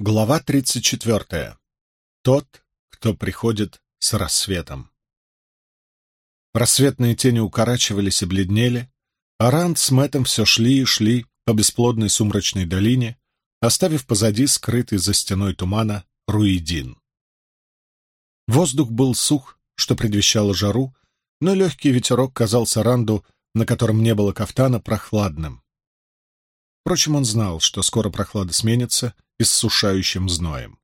Глава 34. Тот, кто приходит с рассветом. Рассветные тени укорачивались и бледнели, а Ранд с Мэттом все шли и шли по бесплодной сумрачной долине, оставив позади скрытый за стеной тумана Руидин. Воздух был сух, что предвещало жару, но легкий ветерок казался Ранду, на котором не было кафтана, прохладным. Впрочем, он знал, что скоро прохлада сменится иссушающим зноем.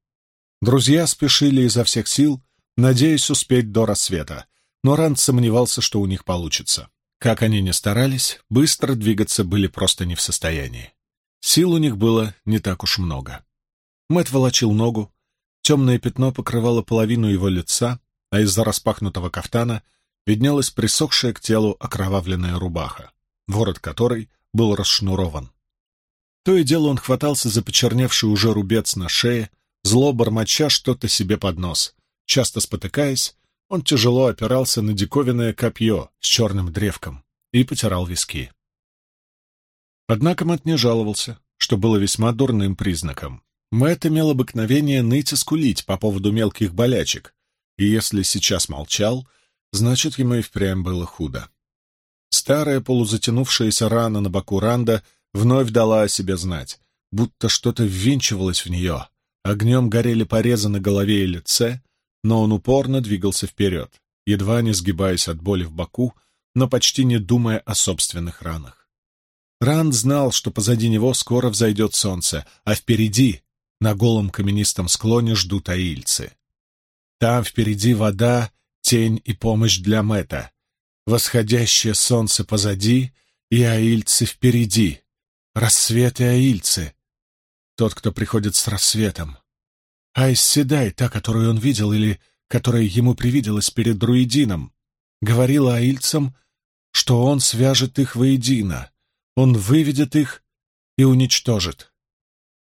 Друзья спешили изо всех сил, надеясь успеть до рассвета, но Ранд сомневался, что у них получится. Как они ни старались, быстро двигаться были просто не в состоянии. Сил у них было не так уж много. Мэт волочил ногу, темное пятно покрывало половину его лица, а из-за распахнутого кафтана виднелась присохшая к телу окровавленная рубаха, ворот которой был расшнурован. То и дело он хватался за почерневший уже рубец на шее, зло бормоча что-то себе под нос. Часто спотыкаясь, он тяжело опирался на диковинное копье с черным древком и потирал виски. Однако Мэтт не жаловался, что было весьма дурным признаком. Мэтт имел обыкновение ныть и скулить по поводу мелких болячек, и если сейчас молчал, значит, ему и впрямь было худо. Старая полузатянувшаяся рана на боку Ранда вновь дала о себе знать, будто что-то ввинчивалось в нее. Огнем горели порезы на голове и лице, но он упорно двигался вперед, едва не сгибаясь от боли в боку, но почти не думая о собственных ранах. Ранд знал, что позади него скоро взойдет солнце, а впереди, на голом каменистом склоне, ждут аильцы. Там впереди вода, тень и помощь для Мэта. Восходящее солнце позади и аильцы впереди. Рассвет и аильцы. Тот, кто приходит с рассветом. Айс Седай, та, которую он видел или которая ему привиделась перед друидином, говорила аильцам, что он свяжет их воедино, он выведет их и уничтожит.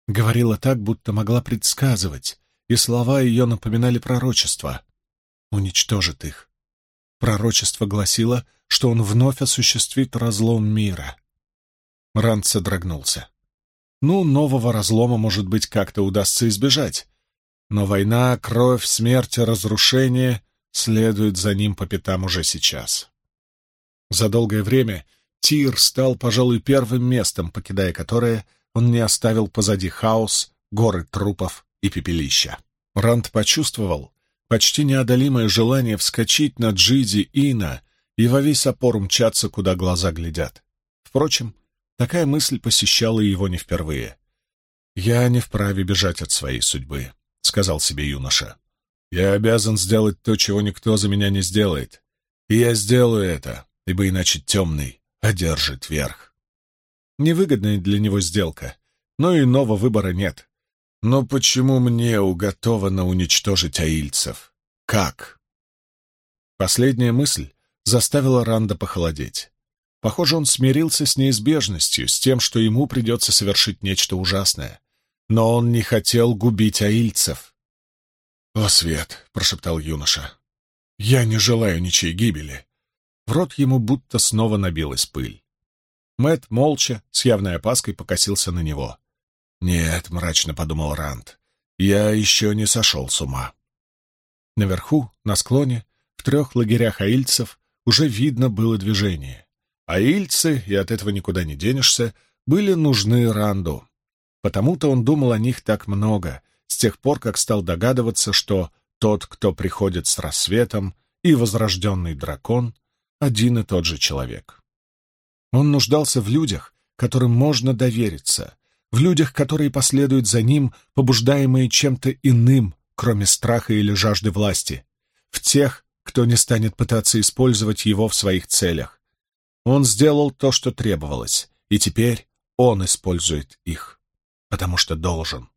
Говорила так, будто могла предсказывать, и слова ее напоминали пророчество. Уничтожит их. Пророчество гласило, что он вновь осуществит разлом мира. Ранд содрогнулся. Ну, нового разлома, может быть, как-то удастся избежать. Но война, кровь, смерть, разрушение следуют за ним по пятам уже сейчас. За долгое время Тир стал, пожалуй, первым местом, покидая которое он не оставил позади хаос, горы трупов и пепелища. Ранд почувствовал почти неодолимое желание вскочить на Джиди Ина и во весь опор умчаться, куда глаза глядят. Впрочем, Такая мысль посещала его не впервые. «Я не вправе бежать от своей судьбы», — сказал себе юноша. «Я обязан сделать то, чего никто за меня не сделает. И я сделаю это, ибо иначе темный одержит верх». Невыгодная для него сделка, но иного выбора нет. Но почему мне уготовано уничтожить аильцев? Как? Последняя мысль заставила Ранда похолодеть. Похоже, он смирился с неизбежностью, с тем, что ему придется совершить нечто ужасное. Но он не хотел губить аильцев. «О, Свет!» — прошептал юноша. «Я не желаю ничьей гибели». В рот ему будто снова набилась пыль. Мэт молча, с явной опаской, покосился на него. «Нет», — мрачно подумал Ранд, — «я еще не сошел с ума». Наверху, на склоне, в трех лагерях аильцев уже видно было движение. А ильцы, и от этого никуда не денешься, были нужны Ранду. Потому-то он думал о них так много, с тех пор, как стал догадываться, что тот, кто приходит с рассветом, и возрожденный дракон — один и тот же человек. Он нуждался в людях, которым можно довериться, в людях, которые последуют за ним, побуждаемые чем-то иным, кроме страха или жажды власти, в тех, кто не станет пытаться использовать его в своих целях, он сделал то, что требовалось, и теперь он использует их, потому что должен.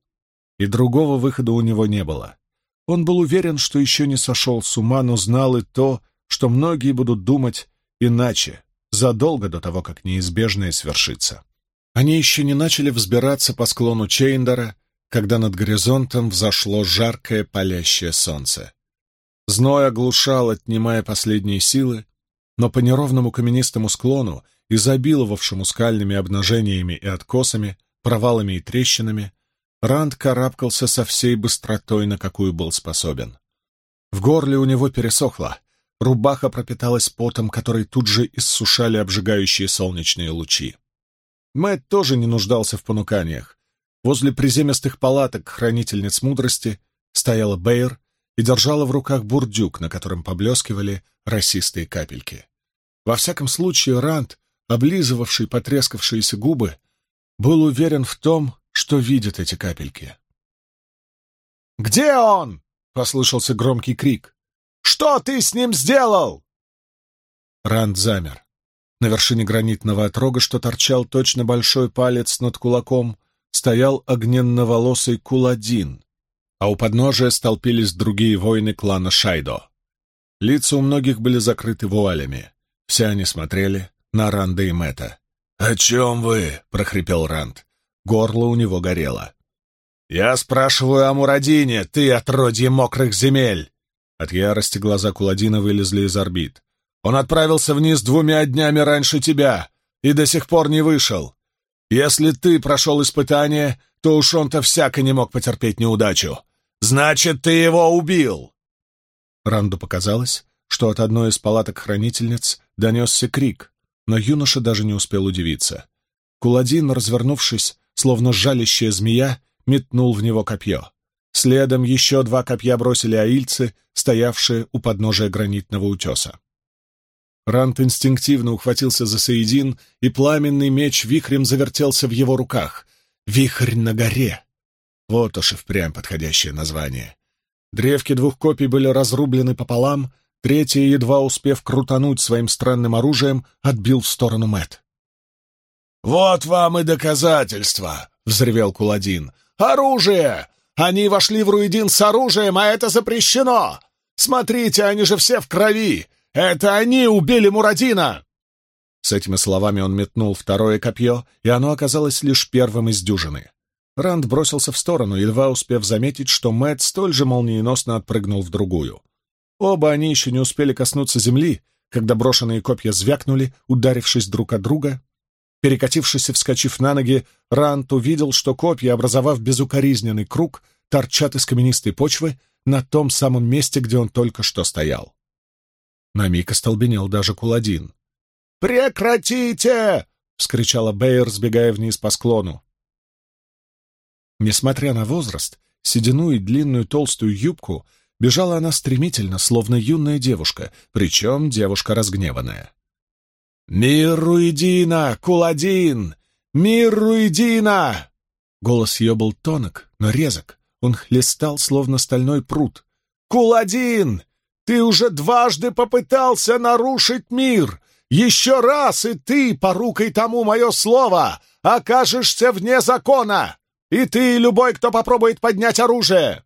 И другого выхода у него не было. Он был уверен, что еще не сошел с ума, но знал и то, что многие будут думать иначе, задолго до того, как неизбежное свершится. Они еще не начали взбираться по склону Чейндера, когда над горизонтом взошло жаркое палящее солнце. Зной оглушал, отнимая последние силы, но по неровному каменистому склону, изобиловавшему скальными обнажениями и откосами, провалами и трещинами, Ранд карабкался со всей быстротой, на какую был способен. В горле у него пересохло, рубаха пропиталась потом, который тут же иссушали обжигающие солнечные лучи. Мэтт тоже не нуждался в понуканиях. Возле приземистых палаток хранительниц мудрости стояла Бэйр и держала в руках бурдюк, на котором поблескивали росистые капельки. Во всяком случае, Ранд, облизывавший потрескавшиеся губы, был уверен в том, что видит эти капельки. «Где он?» — послышался громкий крик. «Что ты с ним сделал?» Ранд замер. На вершине гранитного отрога, что торчал точно большой палец над кулаком, стоял огненноволосый Куладин, а у подножия столпились другие воины клана Шайдо. Лица у многих были закрыты вуалями. Все они смотрели на Ранда и Мэтта. «О чем вы?» — прохрипел Ранд. Горло у него горело. «Я спрашиваю о Мурадине, ты отродье мокрых земель!» От ярости глаза Куладина вылезли из орбит. «Он отправился вниз двумя днями раньше тебя и до сих пор не вышел. Если ты прошел испытание, то уж он-то всяко не мог потерпеть неудачу. Значит, ты его убил!» Ранду показалось, что от одной из палаток хранительниц донесся крик, но юноша даже не успел удивиться. Куладин, развернувшись, словно жалящая змея, метнул в него копье. Следом еще два копья бросили аильцы, стоявшие у подножия гранитного утеса. Рант инстинктивно ухватился за Саидин, и пламенный меч вихрем завертелся в его руках. «Вихрь на горе!» Вот уж и впрямь подходящее название. Древки двух копий были разрублены пополам, третья, едва успев крутануть своим странным оружием, отбил в сторону Мэт. «Вот вам и доказательства!» — взревел Куладин. «Оружие! Они вошли в Руидин с оружием, а это запрещено! Смотрите, они же все в крови! Это они убили Мурадина!» С этими словами он метнул второе копье, и оно оказалось лишь первым из дюжины. Ранд бросился в сторону, едва успев заметить, что Мэтт столь же молниеносно отпрыгнул в другую. Оба они еще не успели коснуться земли, когда брошенные копья звякнули, ударившись друг от друга, Перекатившись и вскочив на ноги, Рант увидел, что копья, образовав безукоризненный круг, торчат из каменистой почвы на том самом месте, где он только что стоял. На миг остолбенел даже Куладин. «Прекратите!» — вскричала Бейер, сбегая вниз по склону. Несмотря на возраст, седину и длинную толстую юбку, бежала она стремительно, словно юная девушка, причем девушка разгневанная. «Мир Руидина! Куладин! Мир Руидина!» Голос ее был тонок, но резок. Он хлестал, словно стальной пруд. «Куладин! Ты уже дважды попытался нарушить мир! Еще раз, и ты, порукой тому мое слово, окажешься вне закона! И ты, любой, кто попробует поднять оружие!»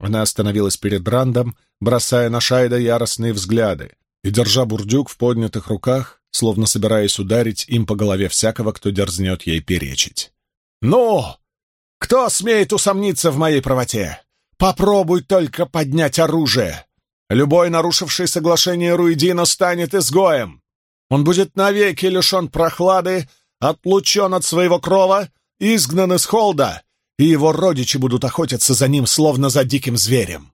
Она остановилась перед Рандом, бросая на Шайда яростные взгляды, и, держа бурдюк в поднятых руках, словно собираясь ударить им по голове всякого, кто дерзнет ей перечить. «Ну! Кто смеет усомниться в моей правоте? Попробуй только поднять оружие! Любой, нарушивший соглашение Руидина, станет изгоем! Он будет навеки лишен прохлады, отлучен от своего крова, изгнан из холда, и его родичи будут охотиться за ним, словно за диким зверем!»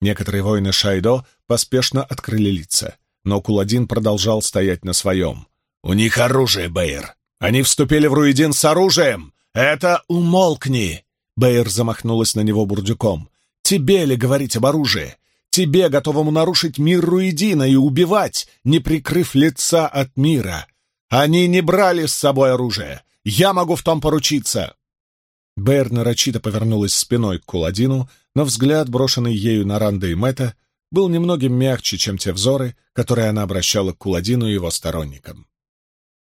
Некоторые воины Шайдо поспешно открыли лица — но Куладин продолжал стоять на своем. «У них оружие, Бэйр! Они вступили в Руидин с оружием! Это умолкни!» Бэйр замахнулась на него бурдюком. «Тебе ли говорить об оружии? Тебе, готовому нарушить мир Руидина и убивать, не прикрыв лица от мира! Они не брали с собой оружие! Я могу в том поручиться!» Бэйр нарочито повернулась спиной к Куладину, но взгляд, брошенный ею на Ранда и Мэтта, был немногим мягче, чем те взоры, которые она обращала к Куладину и его сторонникам.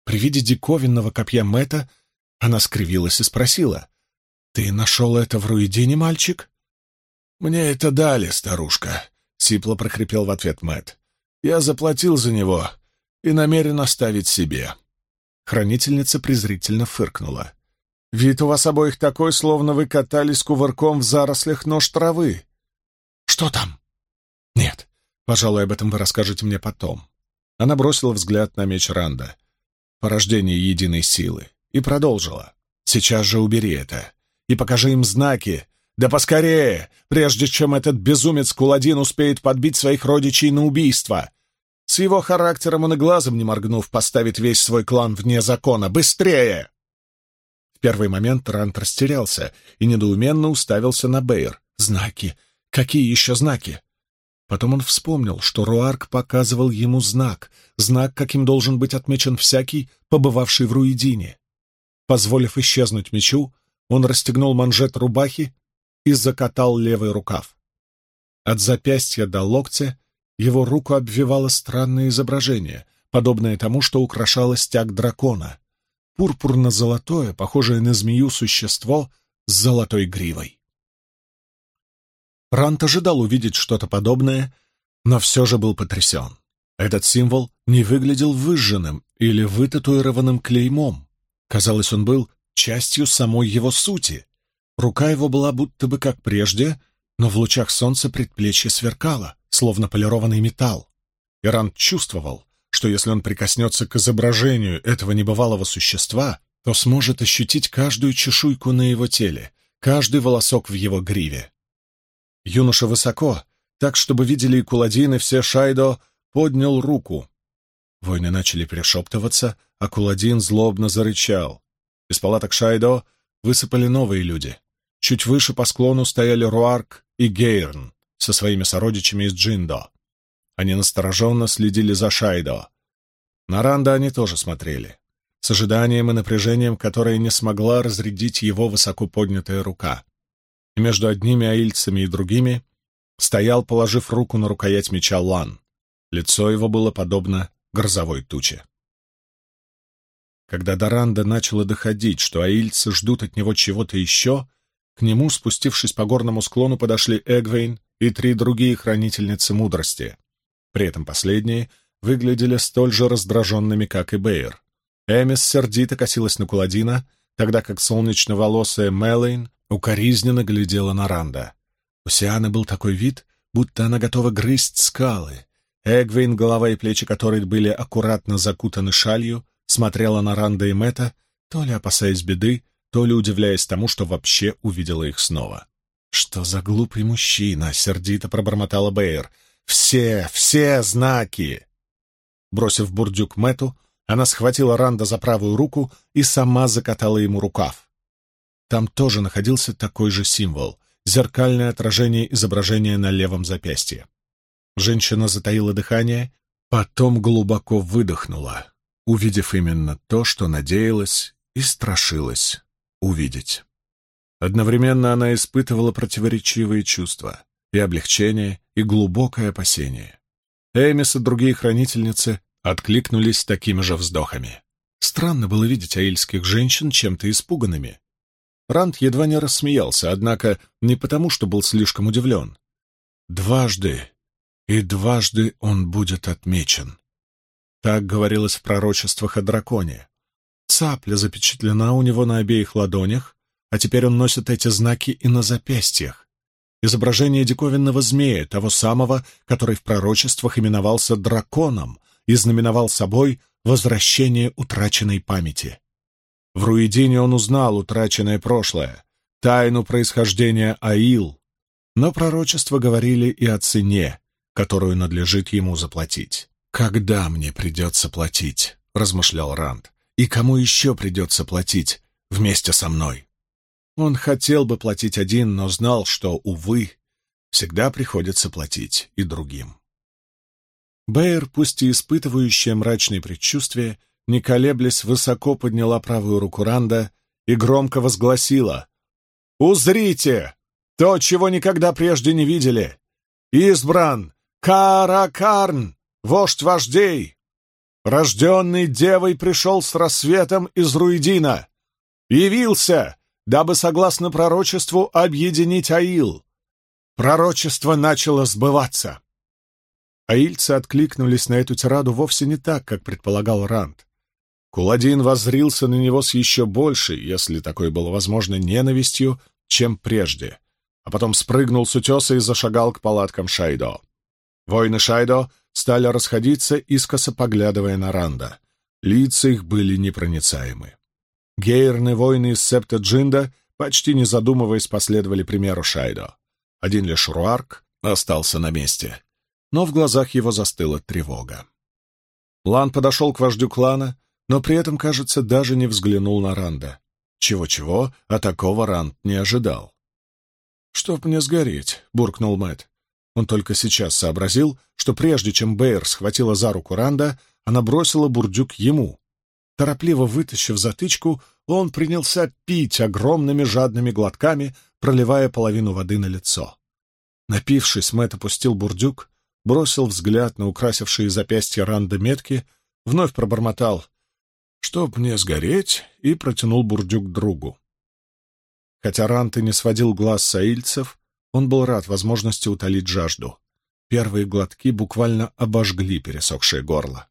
При виде диковинного копья Мэта она скривилась и спросила, «Ты нашел это в Руидине, мальчик?» «Мне это дали, старушка», — сипло прохрипел в ответ Мэт. «Я заплатил за него и намерен оставить себе». Хранительница презрительно фыркнула. «Вид у вас обоих такой, словно вы катались кувырком в зарослях нож травы». «Что там?» «Нет, пожалуй, об этом вы расскажете мне потом». Она бросила взгляд на меч Ранда, порождение единой силы, и продолжила. «Сейчас же убери это. и покажи им знаки. Да поскорее, прежде чем этот безумец Куладин успеет подбить своих родичей на убийство. С его характером он и глазом не моргнув поставит весь свой клан вне закона. Быстрее!» В первый момент Рант растерялся и недоуменно уставился на Бейр. «Знаки! Какие еще знаки?» Потом он вспомнил, что Руарк показывал ему знак, знак, каким должен быть отмечен всякий, побывавший в Руидине. Позволив исчезнуть мечу, он расстегнул манжет рубахи и закатал левый рукав. От запястья до локтя его руку обвивало странное изображение, подобное тому, что украшало стяг дракона. Пурпурно-золотое, похожее на змею существо с золотой гривой. Рант ожидал увидеть что-то подобное, но все же был потрясен. Этот символ не выглядел выжженным или вытатуированным клеймом. Казалось, он был частью самой его сути. Рука его была будто бы как прежде, но в лучах солнца предплечье сверкало, словно полированный металл. Иран чувствовал, что если он прикоснется к изображению этого небывалого существа, то сможет ощутить каждую чешуйку на его теле, каждый волосок в его гриве. Юноша высоко, так, чтобы видели и Куладин, и все Шайдо, поднял руку. Воины начали перешептываться, а Куладин злобно зарычал. Из палаток Шайдо высыпали новые люди. Чуть выше по склону стояли Руарк и Гейрн со своими сородичами из Джиндо. Они настороженно следили за Шайдо. На Ранда они тоже смотрели, с ожиданием и напряжением, которое не смогла разрядить его высоко поднятая рука и между одними аильцами и другими стоял, положив руку на рукоять меча Лан. Лицо его было подобно грозовой туче. Когда Даранда начала доходить, что аильцы ждут от него чего-то еще, к нему, спустившись по горному склону, подошли Эгвейн и три другие хранительницы мудрости. При этом последние выглядели столь же раздраженными, как и Бейер. Эмис сердито косилась на Куладина, тогда как солнечно-волосая Мэлэйн укоризненно глядела на Ранда. У Сианы был такой вид, будто она готова грызть скалы. Эгвин, голова и плечи которой были аккуратно закутаны шалью, смотрела на Ранда и Мэтта, то ли опасаясь беды, то ли удивляясь тому, что вообще увидела их снова. «Что за глупый мужчина?» — сердито пробормотала Бэйр. «Все, все знаки!» Бросив бурдюк Мэту, она схватила Ранда за правую руку и сама закатала ему рукав. Там тоже находился такой же символ — зеркальное отражение изображения на левом запястье. Женщина затаила дыхание, потом глубоко выдохнула, увидев именно то, что надеялась и страшилась увидеть. Одновременно она испытывала противоречивые чувства — и облегчение, и глубокое опасение. Эмис и другие хранительницы откликнулись такими же вздохами. Странно было видеть аильских женщин чем-то испуганными. Ранд едва не рассмеялся, однако не потому, что был слишком удивлен. «Дважды, и дважды он будет отмечен». Так говорилось в пророчествах о драконе. Цапля запечатлена у него на обеих ладонях, а теперь он носит эти знаки и на запястьях. Изображение диковинного змея, того самого, который в пророчествах именовался драконом и знаменовал собой возвращение утраченной памяти. В Руидине он узнал утраченное прошлое, тайну происхождения Аил, но пророчества говорили и о цене, которую надлежит ему заплатить. «Когда мне придется платить?» — размышлял Ранд. «И кому еще придется платить вместе со мной?» Он хотел бы платить один, но знал, что, увы, всегда приходится платить и другим. Бэйр, пусть и испытывающая мрачные предчувствия, не колеблясь, высоко подняла правую руку Ранда и громко возгласила «Узрите! То, чего никогда прежде не видели! Избран! Каракарн! Вождь вождей! Рожденный девой пришел с рассветом из Руидина! Явился, дабы, согласно пророчеству, объединить Аил! Пророчество начало сбываться!» Аильцы откликнулись на эту тираду вовсе не так, как предполагал Ранд. Куладин воззрился на него с еще большей, если такое было возможно, ненавистью, чем прежде, а потом спрыгнул с утеса и зашагал к палаткам Шайдо. Воины Шайдо стали расходиться, искоса поглядывая на Ранда. Лица их были непроницаемы. Гейрны воины из септа Джинда почти не задумываясь, последовали примеру Шайдо. Один лишь Руарк остался на месте, но в глазах его застыла тревога. Лан подошел к вождю клана, но при этом, кажется, даже не взглянул на Ранда. Чего-чего, а такого Ранд не ожидал. «Чтоб мне сгореть», — буркнул Мэт. Он только сейчас сообразил, что прежде чем Бэйр схватила за руку Ранда, она бросила бурдюк ему. Торопливо вытащив затычку, он принялся пить огромными жадными глотками, проливая половину воды на лицо. Напившись, Мэтт опустил бурдюк, бросил взгляд на украсившие запястья Ранда метки, вновь пробормотал «Чтоб мне сгореть», и протянул бурдюк другу. Хотя Рант и не сводил глаз с аильцев, он был рад возможности утолить жажду. Первые глотки буквально обожгли пересохшее горло.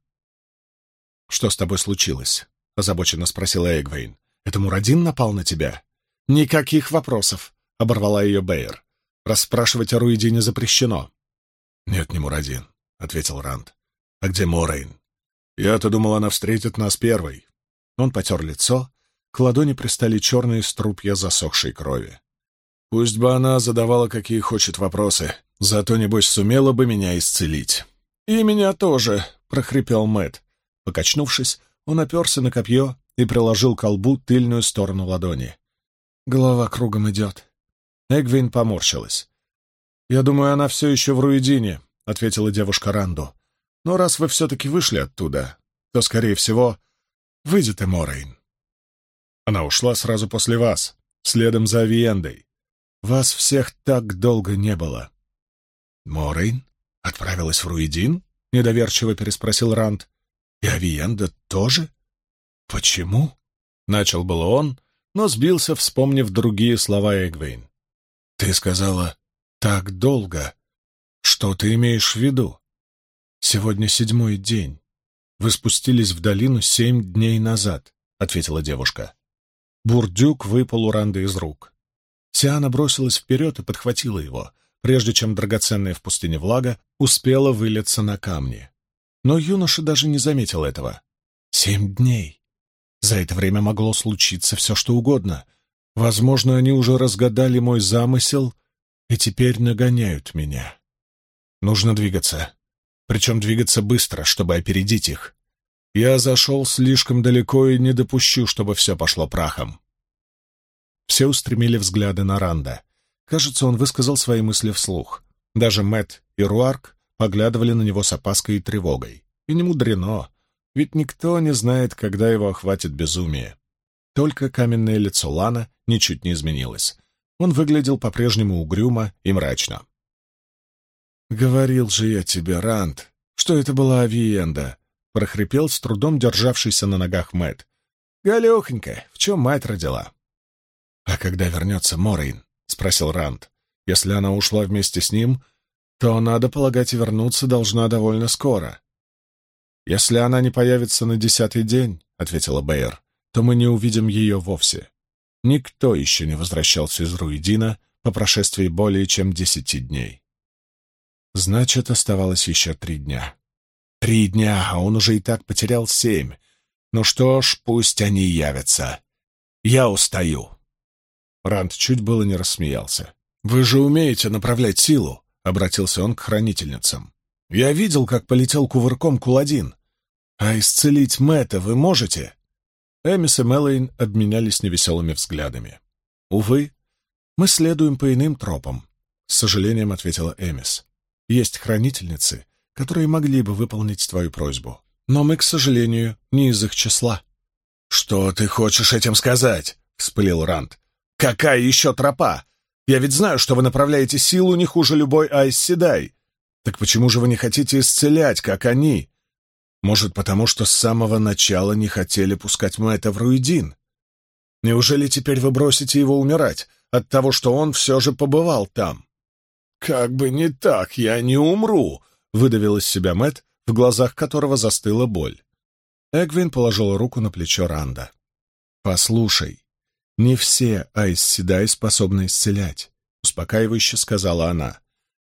«Что с тобой случилось?» — озабоченно спросила Эгвейн. «Это Мурадин напал на тебя?» «Никаких вопросов», — оборвала ее Бэйр. «Расспрашивать о Руидине запрещено». «Нет, не Мурадин», — ответил Ранд. «А где Морейн?» «Я-то думал, она встретит нас первой». Он потер лицо, к ладони пристали черные струпья засохшей крови. Пусть бы она задавала какие хочет вопросы, зато, небось, сумела бы меня исцелить. «И меня тоже», — прохрипел Мэт. Покачнувшись, он оперся на копье и приложил к колбу тыльную сторону ладони. Голова кругом идет. Эгвин поморщилась. «Я думаю, она все еще в Руидине», — ответила девушка Ранду. «Но раз вы все-таки вышли оттуда, то, скорее всего, выйдет и Морейн». Она ушла сразу после вас, следом за Авиендой. Вас всех так долго не было. Морейн отправилась в Руидин? Недоверчиво переспросил Ранд. И Авиенда тоже? Почему? Начал было он, но сбился, вспомнив другие слова Эгвейн. Ты сказала «так долго». Что ты имеешь в виду? Сегодня седьмой день. Вы спустились в долину семь дней назад, — ответила девушка. Бурдюк выпал у Ранды из рук. Сиана бросилась вперед и подхватила его, прежде чем драгоценная в пустыне влага успела вылиться на камни. Но юноша даже не заметил этого. Семь дней. За это время могло случиться все, что угодно. Возможно, они уже разгадали мой замысел и теперь нагоняют меня. Нужно двигаться. Причем двигаться быстро, чтобы опередить их. Я зашел слишком далеко и не допущу, чтобы все пошло прахом. Все устремили взгляды на Ранда. Кажется, он высказал свои мысли вслух. Даже Мэт и Руарк поглядывали на него с опаской и тревогой. И не мудрено, ведь никто не знает, когда его охватит безумие. Только каменное лицо Лана ничуть не изменилось. Он выглядел по-прежнему угрюмо и мрачно. «Говорил же я тебе, Ранд, что это была авиенда», — прохрипел с трудом державшийся на ногах Мэт. «Галехонька, в чем мать родила?» «А когда вернется Морейн?» — спросил Ранд. «Если она ушла вместе с ним, то, надо полагать, и вернуться должна довольно скоро». «Если она не появится на десятый день», — ответила Бэйр, — «то мы не увидим ее вовсе. Никто еще не возвращался из Руидина по прошествии более чем десяти дней». Значит, оставалось еще три дня. Три дня, а он уже и так потерял семь. Ну что ж, пусть они явятся. Я устаю. Ранд чуть было не рассмеялся. «Вы же умеете направлять силу», — обратился он к хранительницам. «Я видел, как полетел кувырком Куладин. А исцелить Мэтта вы можете?» Эмис и Мэлэйн обменялись невеселыми взглядами. «Увы, мы следуем по иным тропам», — с сожалением ответила Эмис. «Есть хранительницы, которые могли бы выполнить твою просьбу. Но мы, к сожалению, не из их числа». «Что ты хочешь этим сказать?» — вспылил Ранд. «Какая еще тропа? Я ведь знаю, что вы направляете силу не хуже любой Айс-Седай. Так почему же вы не хотите исцелять, как они? Может, потому что с самого начала не хотели пускать Мэтта в Руидин? Неужели теперь вы бросите его умирать от того, что он все же побывал там?» «Как бы не так, я не умру!» — выдавил из себя Мэт, в глазах которого застыла боль. Эгвин положила руку на плечо Ранда. «Послушай, не все Айс Седай способны исцелять», — успокаивающе сказала она.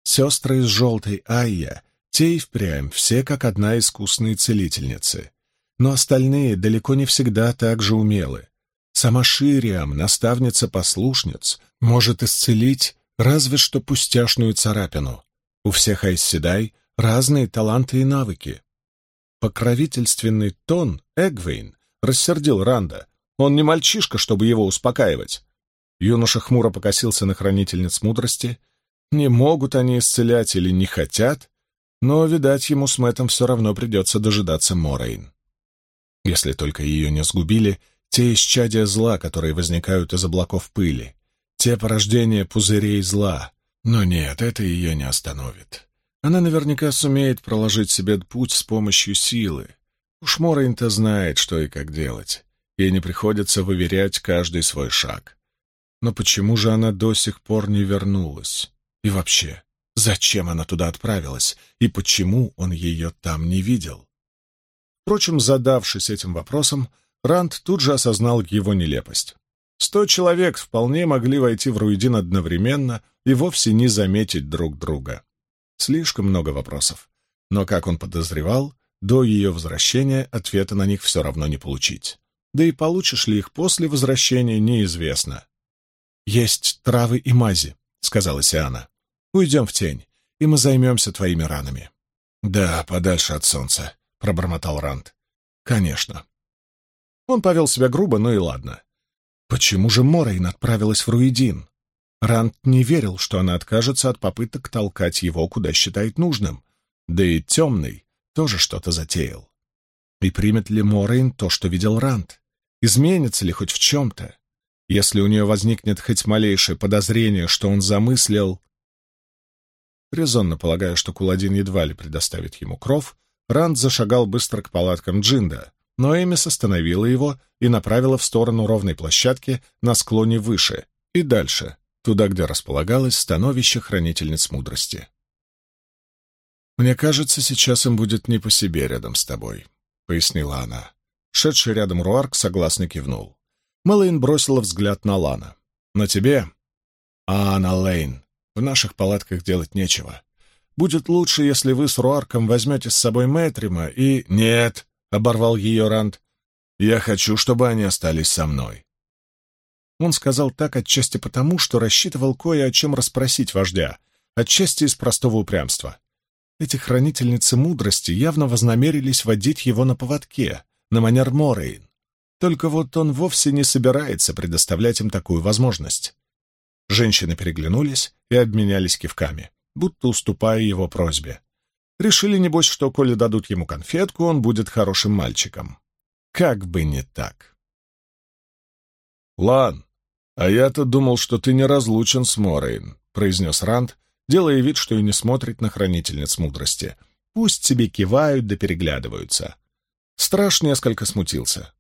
«Сестры из желтой Айя, те и впрямь, все как одна искусные целительницы. Но остальные далеко не всегда так же умелы. Сама Шириам, наставница послушниц, может исцелить разве что пустяшную царапину. У всех Айсседай разные таланты и навыки. Покровительственный тон Эгвейн рассердил Ранда. Он не мальчишка, чтобы его успокаивать. Юноша хмуро покосился на хранительниц мудрости. Не могут они исцелять или не хотят, но, видать, ему с Мэттом все равно придется дожидаться Морейн. Если только ее не сгубили те исчадия зла, которые возникают из облаков пыли, те порождения пузырей зла. Но нет, это ее не остановит. Она наверняка сумеет проложить себе путь с помощью силы. Уж Морейн-то знает, что и как делать. Ей не приходится выверять каждый свой шаг. Но почему же она до сих пор не вернулась? И вообще, зачем она туда отправилась? И почему он ее там не видел? Впрочем, задавшись этим вопросом, Ранд тут же осознал его нелепость. Сто человек вполне могли войти в Руидин одновременно и вовсе не заметить друг друга. Слишком много вопросов. Но, как он подозревал, до ее возвращения ответа на них все равно не получить. Да и получишь ли их после возвращения, неизвестно. «Есть травы и мази», — сказала Сиана. «Уйдем в тень, и мы займемся твоими ранами». «Да, подальше от солнца», — пробормотал Ранд. «Конечно». Он повел себя грубо, но и ладно. Почему же Морейн отправилась в Руидин? Ранд не верил, что она откажется от попыток толкать его, куда считает нужным. Да и Темный тоже что-то затеял. И примет ли Морейн то, что видел Ранд? Изменится ли хоть в чем-то? Если у нее возникнет хоть малейшее подозрение, что он замыслил... Резонно полагая, что Куладин едва ли предоставит ему кров, Ранд зашагал быстро к палаткам Джинда, но Эмис остановила его и направила в сторону ровной площадки на склоне выше и дальше, туда, где располагалось становище хранительниц мудрости. «Мне кажется, сейчас им будет не по себе рядом с тобой», — пояснила она. Шедший рядом Руарк согласно кивнул. Мэлэйн бросила взгляд на Лана. «На тебе?» «А, на Лейн. В наших палатках делать нечего. Будет лучше, если вы с Руарком возьмете с собой Мэтрима и...» «Нет!» — оборвал ее Ранд. «Я хочу, чтобы они остались со мной». Он сказал так отчасти потому, что рассчитывал кое о чем расспросить вождя, отчасти из простого упрямства. Эти хранительницы мудрости явно вознамерились водить его на поводке, на манер Морейн. Только вот он вовсе не собирается предоставлять им такую возможность. Женщины переглянулись и обменялись кивками, будто уступая его просьбе. Решили, небось, что, коли дадут ему конфетку, он будет хорошим мальчиком. Как бы не так. «Лан, а я-то думал, что ты не разлучен с Морейн», — произнес Ранд, делая вид, что и не смотрит на хранительниц мудрости. Пусть себе кивают да переглядываются. Страж несколько смутился.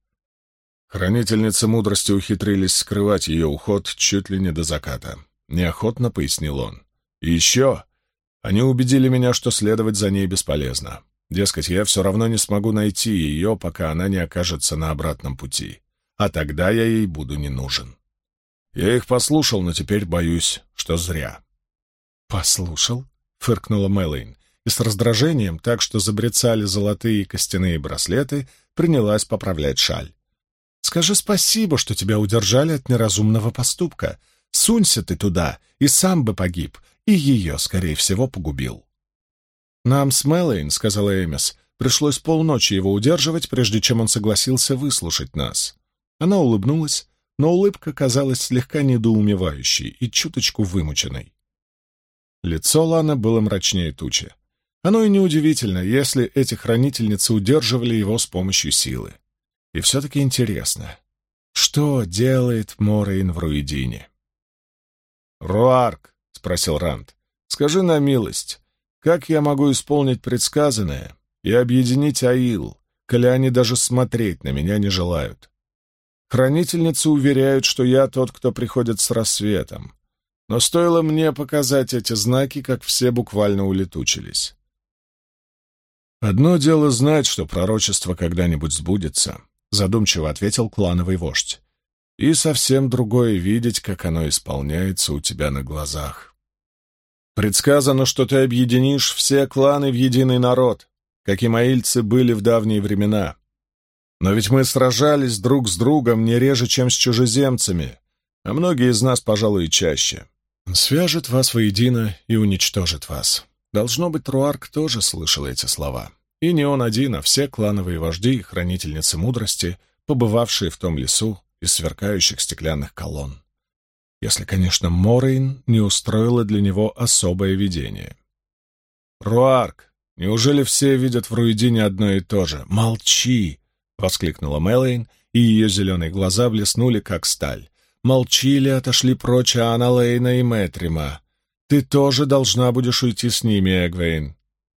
Хранительницы мудрости ухитрились скрывать ее уход чуть ли не до заката. Неохотно пояснил он. И еще они убедили меня, что следовать за ней бесполезно. Дескать, я все равно не смогу найти ее, пока она не окажется на обратном пути. А тогда я ей буду не нужен. Я их послушал, но теперь боюсь, что зря. «Послушал?» — фыркнула Мэлэйн, и с раздражением, так что забрецали золотые костяные браслеты, принялась поправлять шаль. «Скажи спасибо, что тебя удержали от неразумного поступка. Сунься ты туда, и сам бы погиб, и ее, скорее всего, погубил. «Нам с Мэлэйн», — сказала Эмис, — «пришлось полночи его удерживать, прежде чем он согласился выслушать нас». Она улыбнулась, но улыбка казалась слегка недоумевающей и чуточку вымученной. Лицо Лана было мрачнее тучи. Оно и неудивительно, если эти хранительницы удерживали его с помощью силы. И все-таки интересно, что делает Морейн в Руидине? «Руарк!» — спросил Ранд. «Скажи на милость, как я могу исполнить предсказанное и объединить Аил, коли они даже смотреть на меня не желают? Хранительницы уверяют, что я тот, кто приходит с рассветом. Но стоило мне показать эти знаки, как все буквально улетучились. «Одно дело знать, что пророчество когда-нибудь сбудется», — задумчиво ответил клановый вождь и совсем другое видеть, как оно исполняется у тебя на глазах. Предсказано, что ты объединишь все кланы в единый народ, как и маильцы были в давние времена. Но ведь мы сражались друг с другом не реже, чем с чужеземцами, а многие из нас, пожалуй, чаще. Свяжет вас воедино и уничтожит вас. Должно быть, Руарк тоже слышал эти слова. И не он один, а все клановые вожди и хранительницы мудрости, побывавшие в том лесу из сверкающих стеклянных колонн. Если, конечно, Морейн не устроила для него особое видение. «Руарк, неужели все видят в Руидине одно и то же? Молчи!» — воскликнула Мэлэйн, и ее зеленые глаза блеснули, как сталь. Молчили, отошли прочь Анна Лейна и Мэтрима. Ты тоже должна будешь уйти с ними, Эгвейн.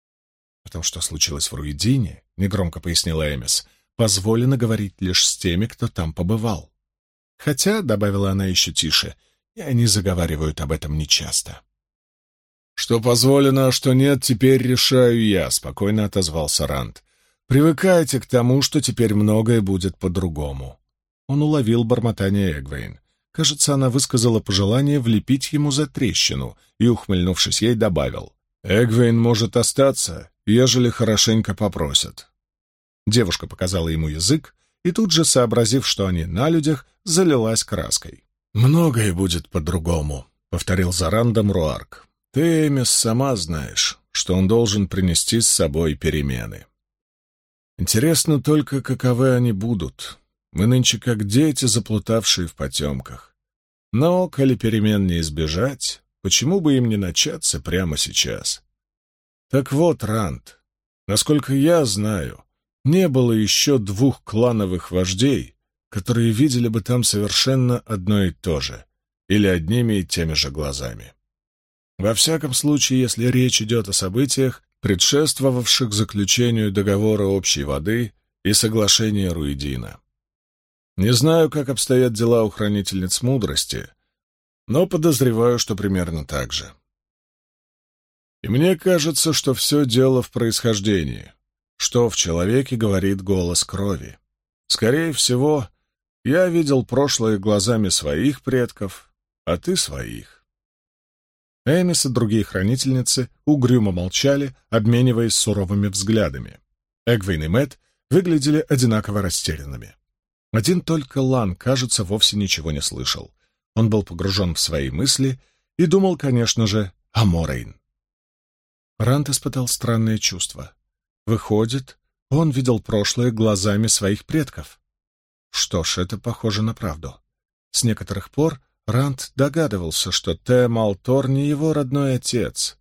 — Потому что случилось в Руидине, — негромко пояснила Эмис, — позволено говорить лишь с теми, кто там побывал. Хотя, — добавила она еще тише, — и они заговаривают об этом нечасто. — Что позволено, а что нет, теперь решаю я, — спокойно отозвался Ранд. — Привыкайте к тому, что теперь многое будет по-другому. Он уловил бормотание Эгвейн. Кажется, она высказала пожелание влепить ему за трещину и, ухмыльнувшись ей, добавил. «Эгвейн может остаться, ежели хорошенько попросят». Девушка показала ему язык, и тут же, сообразив, что они на людях, залилась краской. «Многое будет по-другому», — повторил за Рандом Руарк. «Ты, Эмис, сама знаешь, что он должен принести с собой перемены. Интересно только, каковы они будут. Мы нынче как дети, заплутавшие в потемках. Но, коли перемен не избежать, почему бы им не начаться прямо сейчас? Так вот, Ранд, насколько я знаю, не было еще двух клановых вождей, которые видели бы там совершенно одно и то же, или одними и теми же глазами. Во всяком случае, если речь идет о событиях, предшествовавших заключению договора общей воды и соглашения Руидина. Не знаю, как обстоят дела у хранительниц мудрости, но подозреваю, что примерно так же. И мне кажется, что все дело в происхождении что в человеке говорит голос крови. Скорее всего, я видел прошлое глазами своих предков, а ты своих. Эмис и другие хранительницы угрюмо молчали, обмениваясь суровыми взглядами. Эгвин и Мэтт выглядели одинаково растерянными. Один только Лан, кажется, вовсе ничего не слышал. Он был погружен в свои мысли и думал, конечно же, о Морейн. Рант испытал странное чувство. Выходит, он видел прошлое глазами своих предков. Что ж, это похоже на правду. С некоторых пор Ранд догадывался, что Те-Малтор не его родной отец.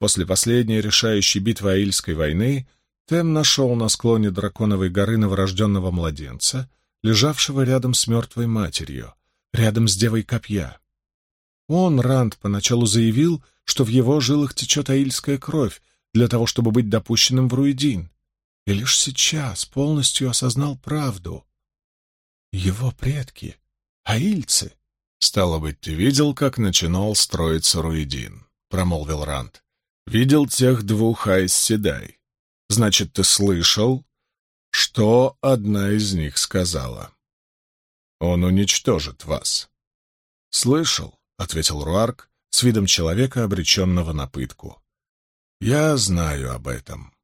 После последней решающей битвы Аильской войны Тем нашел на склоне Драконовой горы новорожденного младенца, лежавшего рядом с мертвой матерью, рядом с Девой Копья. Он, Ранд, поначалу заявил, что в его жилах течет аильская кровь, для того, чтобы быть допущенным в Руидин, и лишь сейчас полностью осознал правду. Его предки — аильцы. «Стало быть, ты видел, как начинал строиться Руидин?» — промолвил Ранд. «Видел тех двух Айс-Седай. Значит, ты слышал, что одна из них сказала? Он уничтожит вас». «Слышал», — ответил Руарк с видом человека, обреченного на пытку. «Я знаю об этом».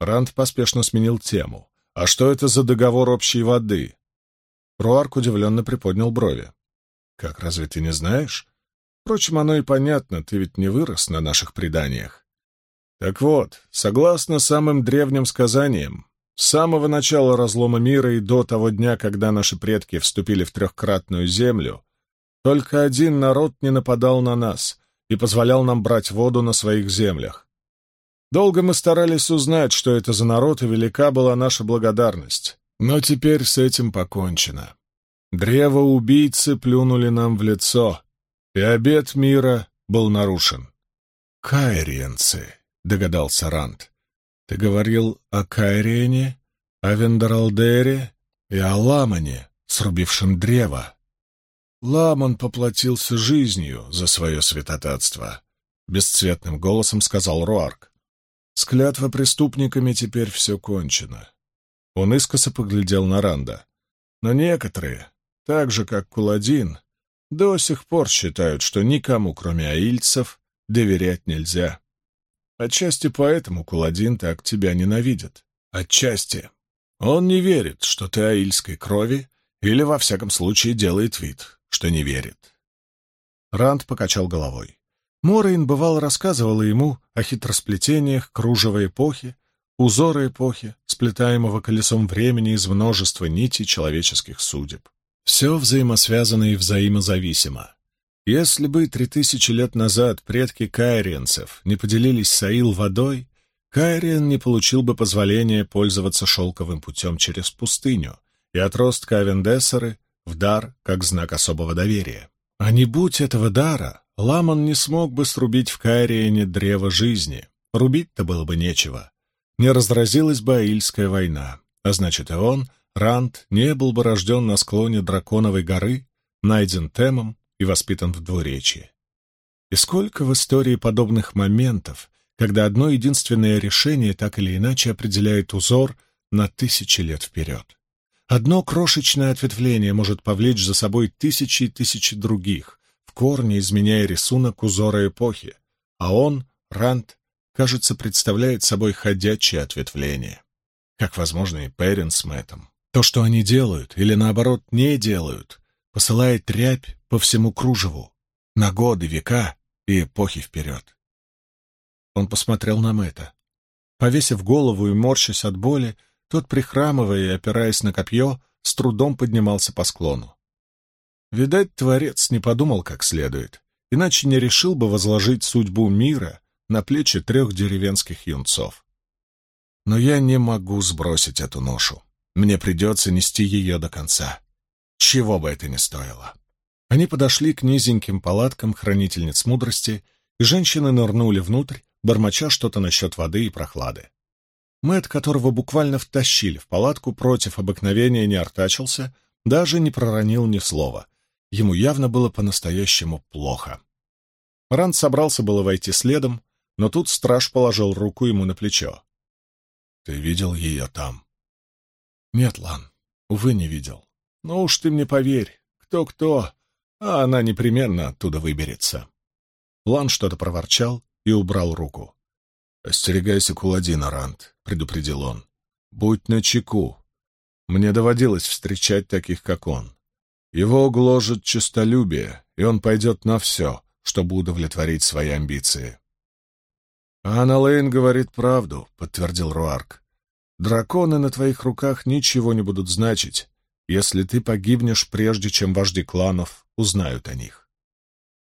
Ранд поспешно сменил тему. «А что это за договор общей воды?» Руарк удивленно приподнял брови. «Как, разве ты не знаешь? Впрочем, оно и понятно, ты ведь не вырос на наших преданиях. Так вот, согласно самым древним сказаниям, с самого начала разлома мира и до того дня, когда наши предки вступили в трехкратную землю, только один народ не нападал на нас и позволял нам брать воду на своих землях. Долго мы старались узнать, что это за народ, и велика была наша благодарность. Но теперь с этим покончено. Древо-убийцы плюнули нам в лицо, и обет мира был нарушен. «Кайриенцы», — догадался Ранд. «Ты говорил о Кайриене, о Вендералдере и о Ламане, срубившем древо. Ламан поплатился жизнью за свое святотатство», — бесцветным голосом сказал Руарк. С клятва преступниками теперь все кончено. Он искоса поглядел на Ранда. Но некоторые, так же как Куладин, до сих пор считают, что никому, кроме аильцев, доверять нельзя. Отчасти поэтому Куладин так тебя ненавидит. Отчасти. Он не верит, что ты аильской крови, или, во всяком случае, делает вид, что не верит. Ранд покачал головой. Морейн бывало рассказывала ему о хитросплетениях кружева эпохи, узора эпохи, сплетаемого колесом времени из множества нитей человеческих судеб. Все взаимосвязано и взаимозависимо. Если бы три тысячи лет назад предки кайриенцев не поделились с Аил водой, Кайриен не получил бы позволения пользоваться шелковым путем через пустыню, и отростка Авендессеры в дар как знак особого доверия. А не будь этого дара, Ламон не смог бы срубить в Кайриене древо жизни. Рубить-то было бы нечего. Не разразилась бы Аильская война, а значит и он, Ранд, не был бы рожден на склоне Драконовой горы, найден Темом и воспитан в двуречии. И сколько в истории подобных моментов, когда одно единственное решение так или иначе определяет узор на тысячи лет вперед. Одно крошечное ответвление может повлечь за собой тысячи и тысячи других, в корне изменяя рисунок узора эпохи, а он, Ранд, кажется, представляет собой ходячее ответвление. Как, возможно, и Перин с Мэттом. То, что они делают, или наоборот не делают, посылает рябь по всему кружеву, на годы, века и эпохи вперед. Он посмотрел на Мэтта. Повесив голову и морщась от боли, тот, прихрамывая и опираясь на копье, с трудом поднимался по склону. Видать, Творец не подумал как следует, иначе не решил бы возложить судьбу мира на плечи трех деревенских юнцов. Но я не могу сбросить эту ношу. Мне придется нести ее до конца. Чего бы это ни стоило. Они подошли к низеньким палаткам хранительниц мудрости, и женщины нырнули внутрь, бормоча что-то насчет воды и прохлады. Мэт, которого буквально втащили в палатку, против обыкновения не артачился, даже не проронил ни слова. Ему явно было по-настоящему плохо. Ранд собрался было войти следом, но тут страж положил руку ему на плечо. — Ты видел ее там? — Нет, Лан, увы, не видел. Но уж ты мне поверь, кто-кто, а она непременно оттуда выберется. Лан что-то проворчал, и убрал руку. «Остерегайся Куладина, Рант», — предупредил он. «Будь начеку. Мне доводилось встречать таких, как он. Его гложет честолюбие, и он пойдет на все, чтобы удовлетворить свои амбиции». «Анна Лейн говорит правду», — подтвердил Руарк. «Драконы на твоих руках ничего не будут значить, если ты погибнешь, прежде чем вожди кланов узнают о них».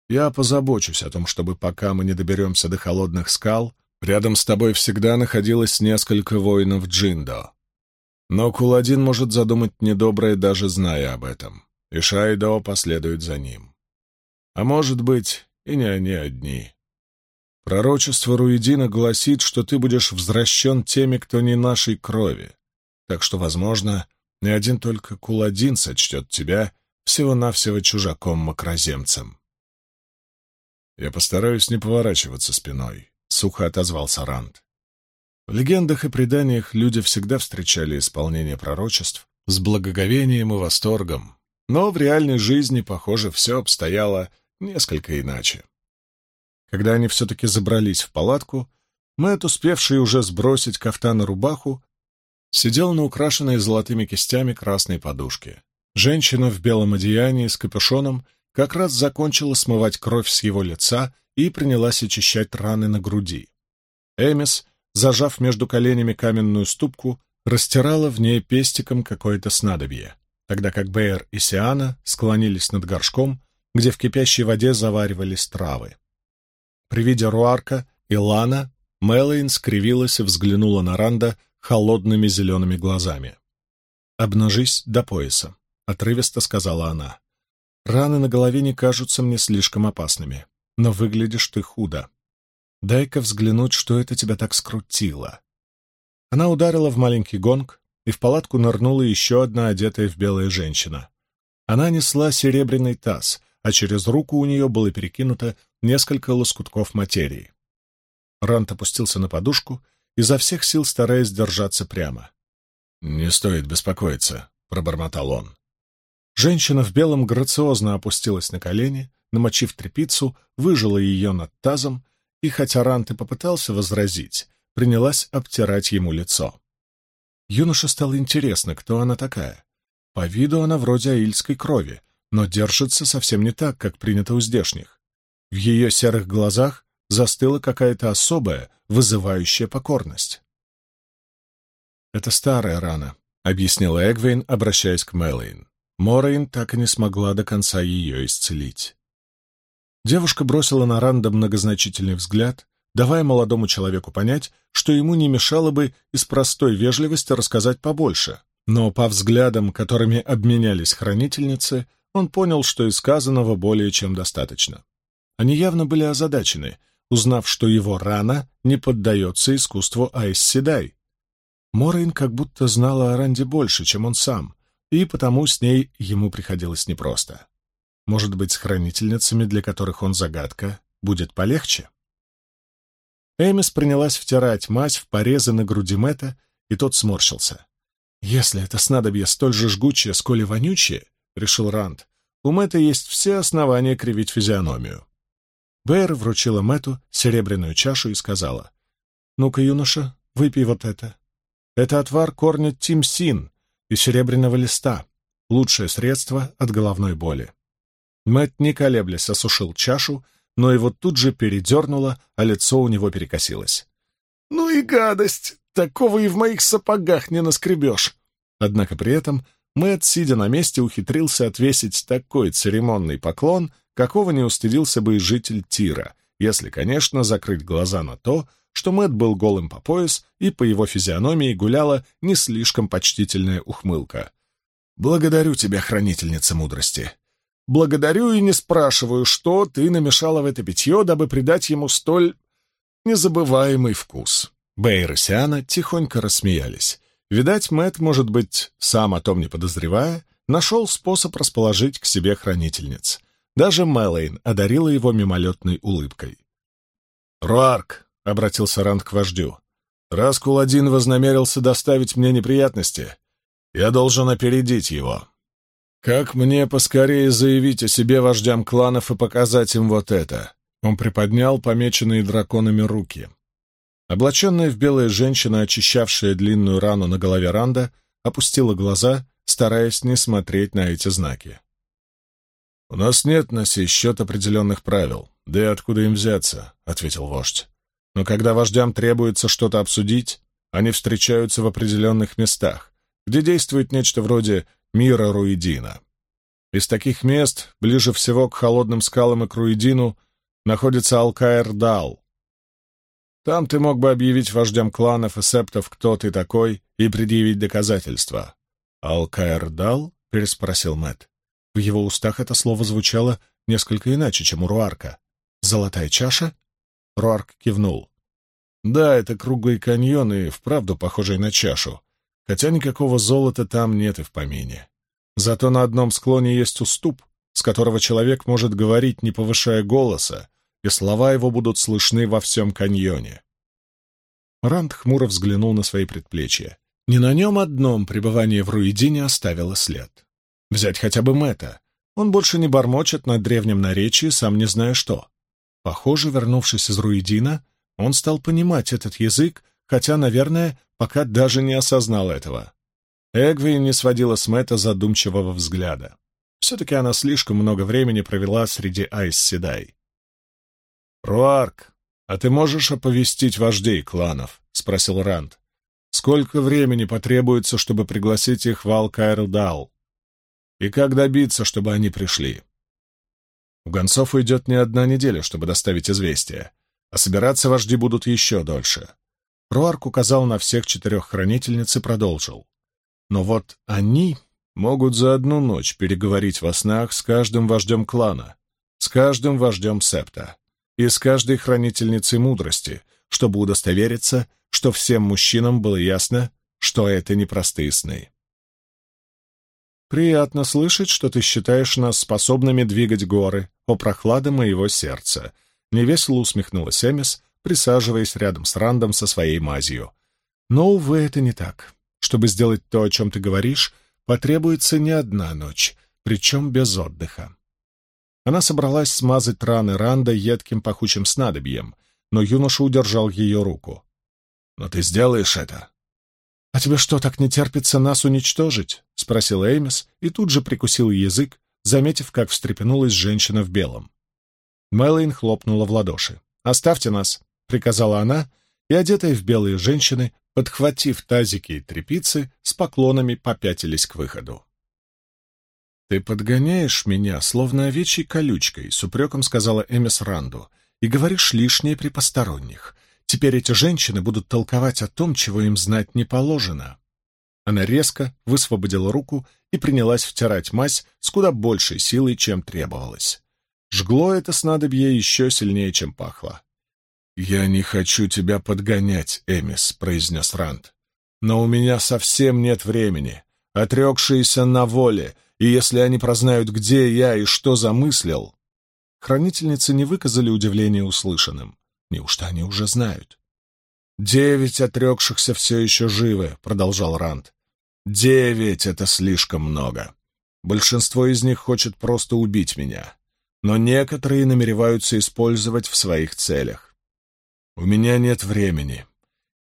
Я позабочусь о том, чтобы пока мы не доберемся до холодных скал, рядом с тобой всегда находилось несколько воинов Джиндо. Но Куладин может задумать недоброе, даже зная об этом, и Шайдо последует за ним. А может быть, и не они одни. Пророчество Руидина гласит, что ты будешь возвращен теми, кто не нашей крови, так что, возможно, не один только Куладин сочтет тебя всего-навсего чужаком-макроземцем. «Я постараюсь не поворачиваться спиной», — сухо отозвался Ранд. В легендах и преданиях люди всегда встречали исполнение пророчеств с благоговением и восторгом, но в реальной жизни, похоже, все обстояло несколько иначе. Когда они все-таки забрались в палатку, Мэтт, успевший уже сбросить кафтан и рубаху, сидел на украшенной золотыми кистями красной подушке. Женщина в белом одеянии с капюшоном как раз закончила смывать кровь с его лица и принялась очищать раны на груди. Эмис, зажав между коленями каменную ступку, растирала в ней пестиком какое-то снадобье, тогда как Бэйр и Сиана склонились над горшком, где в кипящей воде заваривались травы. При виде Руарка и Лана Мэлэйн скривилась и взглянула на Ранда холодными зелеными глазами. «Обнажись до пояса», — отрывисто сказала она. Раны на голове не кажутся мне слишком опасными, но выглядишь ты худо. Дай-ка взглянуть, что это тебя так скрутило. Она ударила в маленький гонг, и в палатку нырнула еще одна одетая в белая женщина. Она несла серебряный таз, а через руку у нее было перекинуто несколько лоскутков материи. Рант опустился на подушку, изо всех сил стараясь держаться прямо. «Не стоит беспокоиться», — пробормотал он. Женщина в белом грациозно опустилась на колени, намочив тряпицу, выжила ее над тазом, и хотя Рант и попытался возразить, принялась обтирать ему лицо. Юноше стало интересно, кто она такая. По виду она вроде аильской крови, но держится совсем не так, как принято у здешних. В ее серых глазах застыла какая-то особая, вызывающая покорность. «Это старая рана», — объяснила Эгвейн, обращаясь к Мэлэйн. Морейн так и не смогла до конца ее исцелить. Девушка бросила на Ранда многозначительный взгляд, давая молодому человеку понять, что ему не мешало бы из простой вежливости рассказать побольше. Но по взглядам, которыми обменялись хранительницы, он понял, что и сказанного более чем достаточно. Они явно были озадачены, узнав, что его рана не поддается искусству Айс Седай. Морейн как будто знала о Ранде больше, чем он сам, и потому с ней ему приходилось непросто. Может быть, с хранительницами, для которых он загадка, будет полегче? Эмис принялась втирать мазь в порезы на груди Мэтта, и тот сморщился. «Если это снадобье столь же жгучее, сколь и вонючее, — решил Ранд, — у Мэтта есть все основания кривить физиономию». Бэйр вручила Мэтту серебряную чашу и сказала, «Ну-ка, юноша, выпей вот это. Это отвар корня тимсин и серебряного листа, лучшее средство от головной боли». Мэтт, не колеблясь, осушил чашу, но его тут же передернуло, а лицо у него перекосилось. «Ну и гадость! Такого и в моих сапогах не наскребешь!» Однако при этом Мэтт, сидя на месте, ухитрился отвесить такой церемонный поклон, какого не устыдился бы и житель Тира, если, конечно, закрыть глаза на то, что Мэтт был голым по пояс, и по его физиономии гуляла не слишком почтительная ухмылка. «Благодарю тебя, хранительница мудрости. Благодарю и не спрашиваю, что ты намешала в это питье, дабы придать ему столь незабываемый вкус». Бэйр и Сиана тихонько рассмеялись. Видать, Мэтт, может быть, сам о том не подозревая, нашел способ расположить к себе хранительниц. Даже Мэлэйн одарила его мимолетной улыбкой. «Руарк», — обратился Ранд к вождю, — «раз Куладин вознамерился доставить мне неприятности, я должен опередить его. Как мне поскорее заявить о себе вождям кланов и показать им вот это?» Он приподнял помеченные драконами руки. Облаченная в белое женщина, очищавшая длинную рану на голове Ранда, опустила глаза, стараясь не смотреть на эти знаки. «У нас нет на сей счет определенных правил, да и откуда им взяться», — ответил вождь. «Но когда вождям требуется что-то обсудить, они встречаются в определенных местах, где действует нечто вроде мира Руидина. Из таких мест, ближе всего к холодным скалам и к Руидину, находится Алкаэр-Дал. Там ты мог бы объявить вождям кланов и септов, кто ты такой, и предъявить доказательства. «Алкаэр-Дал?» — переспросил Мэтт. В его устах это слово звучало несколько иначе, чем у Руарка. «Золотая чаша?» Руарк кивнул. «Да, это круглый каньон и вправду похожий на чашу хотя никакого золота там нет и в помине. Зато на одном склоне есть уступ, с которого человек может говорить, не повышая голоса, и слова его будут слышны во всем каньоне. Ранд хмуро взглянул на свои предплечья. Не на нем одном пребывание в Руидине оставило след. Взять хотя бы Мэтта. Он больше не бормочет на древнем наречии, сам не зная что. Похоже, вернувшись из Руидина, он стал понимать этот язык, хотя, наверное, пока даже не осознал этого. Эгвин не сводила с Мэтта задумчивого взгляда. Все-таки она слишком много времени провела среди Айс Седай. «Руарк, а ты можешь оповестить вождей кланов?» — спросил Ранд. «Сколько времени потребуется, чтобы пригласить их в Алкаэрдал? И как добиться, чтобы они пришли?» У гонцов уйдет не одна неделя, чтобы доставить известие, а собираться вожди будут еще дольше. Руарк указал на всех четырех хранительниц и продолжил. Но вот они могут за одну ночь переговорить во снах с каждым вождем клана, с каждым вождем септа и с каждой хранительницей мудрости, чтобы удостовериться, что всем мужчинам было ясно, что это не простые сны. «Приятно слышать, что ты считаешь нас способными двигать горы, о прохлада моего сердца», — невесело усмехнулась Эмис, присаживаясь рядом с Рандом со своей мазью. Но, увы, это не так. Чтобы сделать то, о чем ты говоришь, потребуется не одна ночь, причем без отдыха. Она собралась смазать раны Ранда едким пахучим снадобьем, но юноша удержал ее руку. «Но ты сделаешь это?» «А тебе что, так не терпится нас уничтожить?» — спросил Эймис и тут же прикусил язык, заметив, как встрепенулась женщина в белом. Мэлэйн хлопнула в ладоши. «Оставьте нас!» — приказала она, и, одетая в белые женщины, подхватив тазики и тряпицы, с поклонами попятились к выходу. «Ты подгоняешь меня, словно овечьей колючкой», — с упреком сказала Эмис Ранду, — «и говоришь лишнее при посторонних. Теперь эти женщины будут толковать о том, чего им знать не положено». Она резко высвободила руку и принялась втирать мазь с куда большей силой, чем требовалось. Жгло это снадобье еще сильнее, чем пахло. «Я не хочу тебя подгонять, Эмис», — произнес Ранд. «Но у меня совсем нет времени. Отрекшиеся на воле, и если они прознают, где я и что замыслил...» Хранительницы не выказали удивления услышанным. Неужто они уже знают? «Девять отрекшихся все еще живы», — продолжал Ранд. «Девять — это слишком много. Большинство из них хочет просто убить меня, но некоторые намереваются использовать в своих целях. У меня нет времени.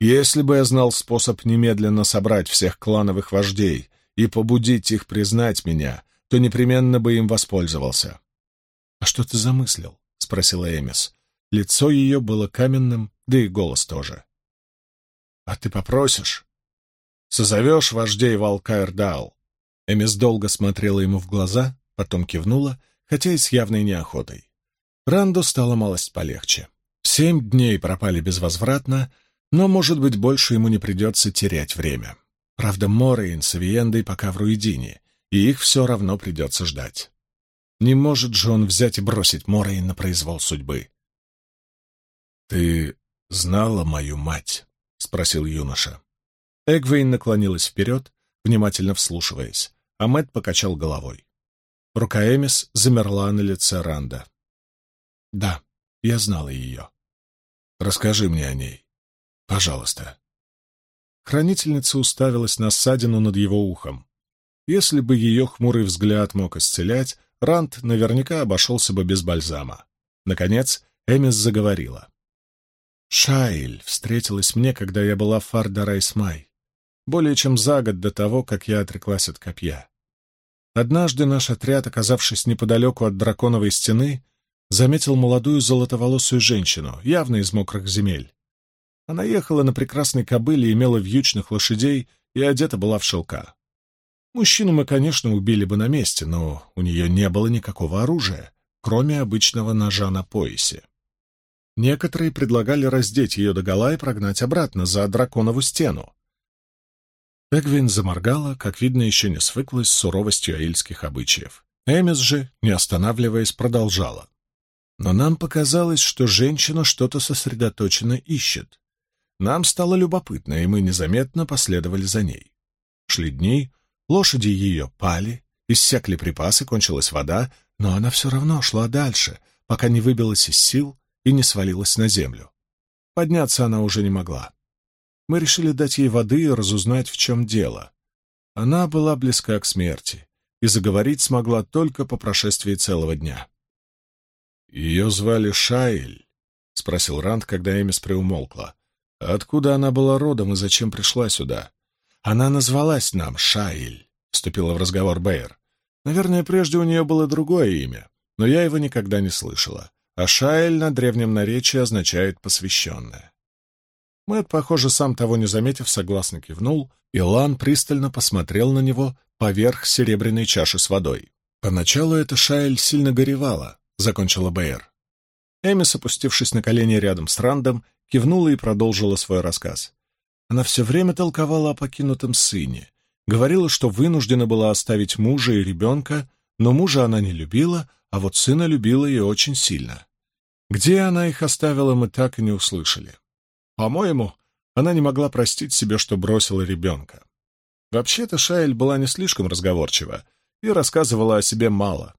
Если бы я знал способ немедленно собрать всех клановых вождей и побудить их признать меня, то непременно бы им воспользовался. — А что ты замыслил? — спросила Эмис. Лицо ее было каменным, да и голос тоже. — А ты попросишь? Созовешь вождей Валкаэрдаал. Эмис долго смотрела ему в глаза, потом кивнула, хотя и с явной неохотой. Ранду стало малость полегче. Семь дней пропали безвозвратно, но, может быть, больше ему не придется терять время. Правда, Морейн с Авиендой пока в Руидине, и их все равно придется ждать. Не может же он взять и бросить Морейн на произвол судьбы. «Ты знала мою мать?» — спросил юноша. Эгвейн наклонилась вперед, внимательно вслушиваясь, а Мэтт покачал головой. Рука Эмис замерла на лице Ранда. «Да, я знала ее. Расскажи мне о ней. Пожалуйста». Хранительница уставилась на ссадину над его ухом. Если бы ее хмурый взгляд мог исцелять, Рант наверняка обошелся бы без бальзама. Наконец, Эмис заговорила. «Шайль встретилась мне, когда я была в Фардарайсмай, более чем за год до того, как я отреклась от копья. Однажды наш отряд, оказавшись неподалеку от драконовой стены, заметил молодую золотоволосую женщину, явно из мокрых земель. Она ехала на прекрасной кобыле, имела вьючных лошадей и одета была в шелка. Мужчину мы, конечно, убили бы на месте, но у нее не было никакого оружия, кроме обычного ножа на поясе. Некоторые предлагали раздеть ее догола и прогнать обратно за драконову стену. Эгвин заморгала, как видно, еще не свыклась с суровостью аильских обычаев. Эмис же, не останавливаясь, продолжала. Но нам показалось, что женщина что-то сосредоточенно ищет. Нам стало любопытно, и мы незаметно последовали за ней. Шли дни, лошади ее пали, иссякли припасы, кончилась вода, но она все равно шла дальше, пока не выбилась из сил и не свалилась на землю. Подняться она уже не могла. Мы решили дать ей воды и разузнать, в чем дело. Она была близка к смерти и заговорить смогла только по прошествии целого дня. «Ее звали Шаэль?» — спросил Ранд, когда Эмис приумолкла. Откуда она была родом и зачем пришла сюда? Она назвалась нам Шаиль, вступила в разговор Бэйр. Наверное, прежде у нее было другое имя, но я его никогда не слышала. А Шаиль на древнем наречии означает «посвященная». Мэтт, похоже, сам того не заметив, согласно кивнул, и Лан пристально посмотрел на него поверх серебряной чаши с водой. Поначалу эта Шаэль сильно горевала, — закончила Бэйр. Эмис, опустившись на колени рядом с Рандом, кивнула и продолжила свой рассказ. Она все время толковала о покинутом сыне, говорила, что вынуждена была оставить мужа и ребенка, но мужа она не любила, а вот сына любила и очень сильно. Где она их оставила, мы так и не услышали. По-моему, она не могла простить себе, что бросила ребенка. Вообще-то Шайль была не слишком разговорчива и рассказывала о себе мало.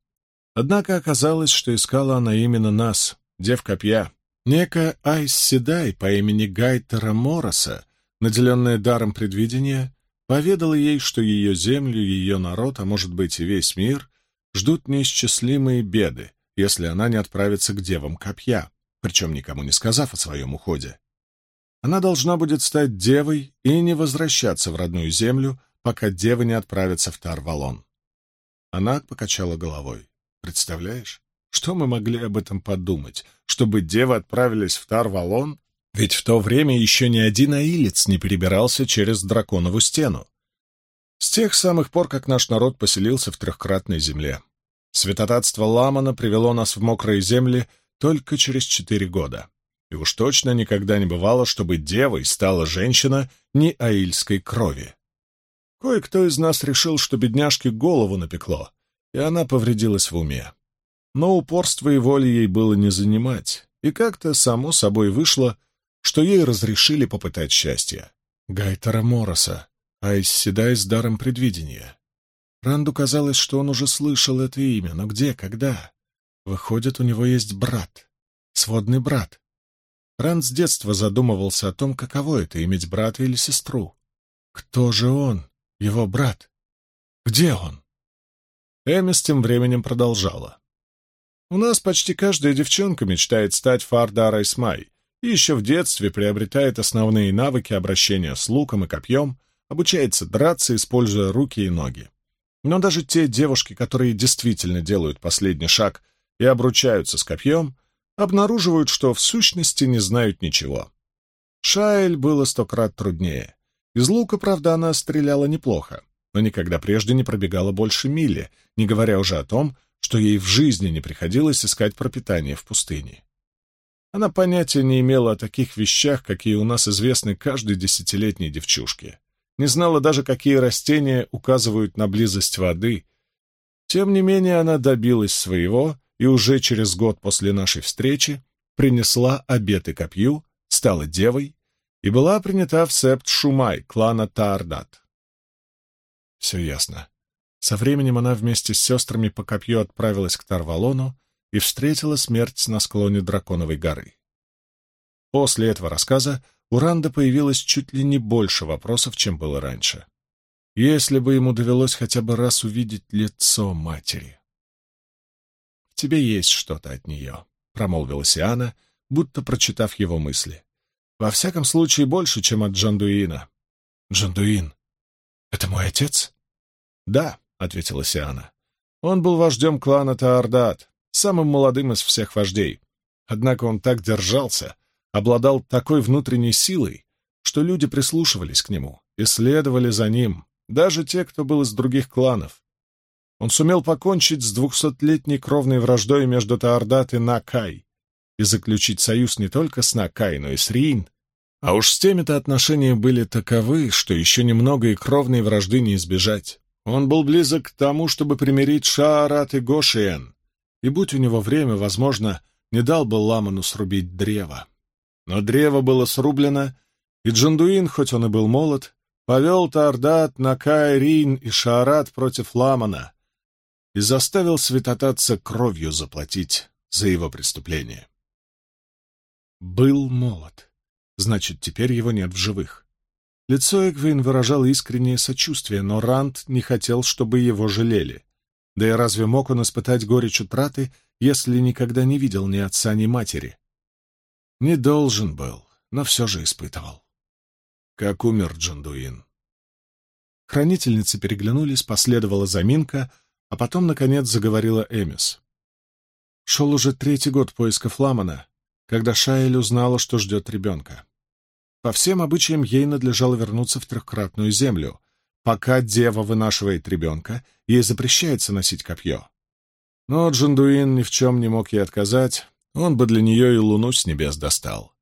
Однако оказалось, что искала она именно нас, дев копья. Некая Айс Седай по имени Гайтера Мороса, наделенная даром предвидения, поведала ей, что ее землю, ее народ, а может быть и весь мир, ждут неисчислимые беды, если она не отправится к девам копья, причем никому не сказав о своем уходе. Она должна будет стать девой и не возвращаться в родную землю, пока дева не отправится в Тарвалон. Она покачала головой. Представляешь, что мы могли об этом подумать, чтобы девы отправились в Тарвалон? Ведь в то время еще ни один аилец не перебирался через драконову стену. С тех самых пор, как наш народ поселился в трехкратной земле. Святотатство Ламана привело нас в мокрые земли только через четыре года. И уж точно никогда не бывало, чтобы девой стала женщина не аильской крови. Кое-кто из нас решил, что бедняжке голову напекло, и она повредилась в уме. Но упорство и воли ей было не занимать, и как-то само собой вышло, что ей разрешили попытать счастье. Гайтера Мороса, Айсседай с даром предвидения. Ранду казалось, что он уже слышал это имя, но где, когда? Выходит, у него есть брат, сводный брат, Ранд с детства задумывался о том, каково это — иметь брата или сестру. Кто же он, его брат? Где он? Эмис тем временем продолжала. «У нас почти каждая девчонка мечтает стать Фардарой Смай и еще в детстве приобретает основные навыки обращения с луком и копьем, обучается драться, используя руки и ноги. Но даже те девушки, которые действительно делают последний шаг и обручаются с копьем, обнаруживают, что в сущности не знают ничего. Шайль было сто крат труднее. Из лука, правда, она стреляла неплохо, но никогда прежде не пробегала больше мили, не говоря уже о том, что ей в жизни не приходилось искать пропитание в пустыне. Она понятия не имела о таких вещах, какие у нас известны каждой десятилетней девчушке. Не знала даже, какие растения указывают на близость воды. Тем не менее, она добилась своего и уже через год после нашей встречи принесла обеты копью, стала девой и была принята в септ Шумай клана Таардат. Все ясно. Со временем она вместе с сестрами по копью отправилась к Тарвалону и встретила смерть на склоне Драконовой горы. После этого рассказа у Ранда появилось чуть ли не больше вопросов, чем было раньше. Если бы ему довелось хотя бы раз увидеть лицо матери тебе есть что-то от нее», — промолвила Сиана, будто прочитав его мысли. «Во всяком случае, больше, чем от Джандуина». «Джандуин? Это мой отец?» «Да», — ответила Сиана. «Он был вождем клана Таордат, самым молодым из всех вождей. Однако он так держался, обладал такой внутренней силой, что люди прислушивались к нему и следовали за ним, даже те, кто был из других кланов. Он сумел покончить с двухсотлетней кровной враждой между Таордат и Накай и заключить союз не только с Накай, но и с Рин. А уж с теми-то отношения были таковы, что еще немного и кровной вражды не избежать. Он был близок к тому, чтобы примирить Шаарат и Гошиен, и, будь у него время, возможно, не дал бы Ламану срубить древо. Но древо было срублено, и Джандуин, хоть он и был молод, повел Таордат, Накай, Рин и Шаарат против Ламана, и заставил святотатца кровью заплатить за его преступление. Был молод. Значит, теперь его нет в живых. Лицо Эгвин выражало искреннее сочувствие, но Ранд не хотел, чтобы его жалели. Да и разве мог он испытать горечь утраты, если никогда не видел ни отца, ни матери? Не должен был, но все же испытывал. Как умер Джандуин. Хранительницы переглянулись, последовала заминка, а потом, наконец, заговорила Эмис. Шел уже третий год поисков Ламана, когда Шаэль узнала, что ждет ребенка. По всем обычаям ей надлежало вернуться в трехкратную землю. Пока дева вынашивает ребенка, ей запрещается носить копье. Но Джандуин ни в чем не мог ей отказать, он бы для нее и луну с небес достал.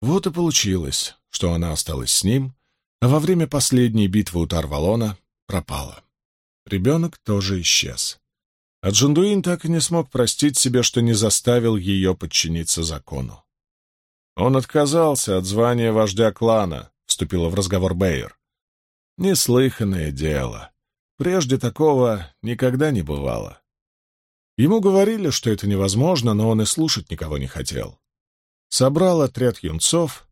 Вот и получилось, что она осталась с ним, а во время последней битвы у Тарвалона пропала. Ребенок тоже исчез. А Джандуин так и не смог простить себе, что не заставил ее подчиниться закону. «Он отказался от звания вождя клана», — вступила в разговор Бейер. «Неслыханное дело. Прежде такого никогда не бывало. Ему говорили, что это невозможно, но он и слушать никого не хотел. Собрал отряд юнцов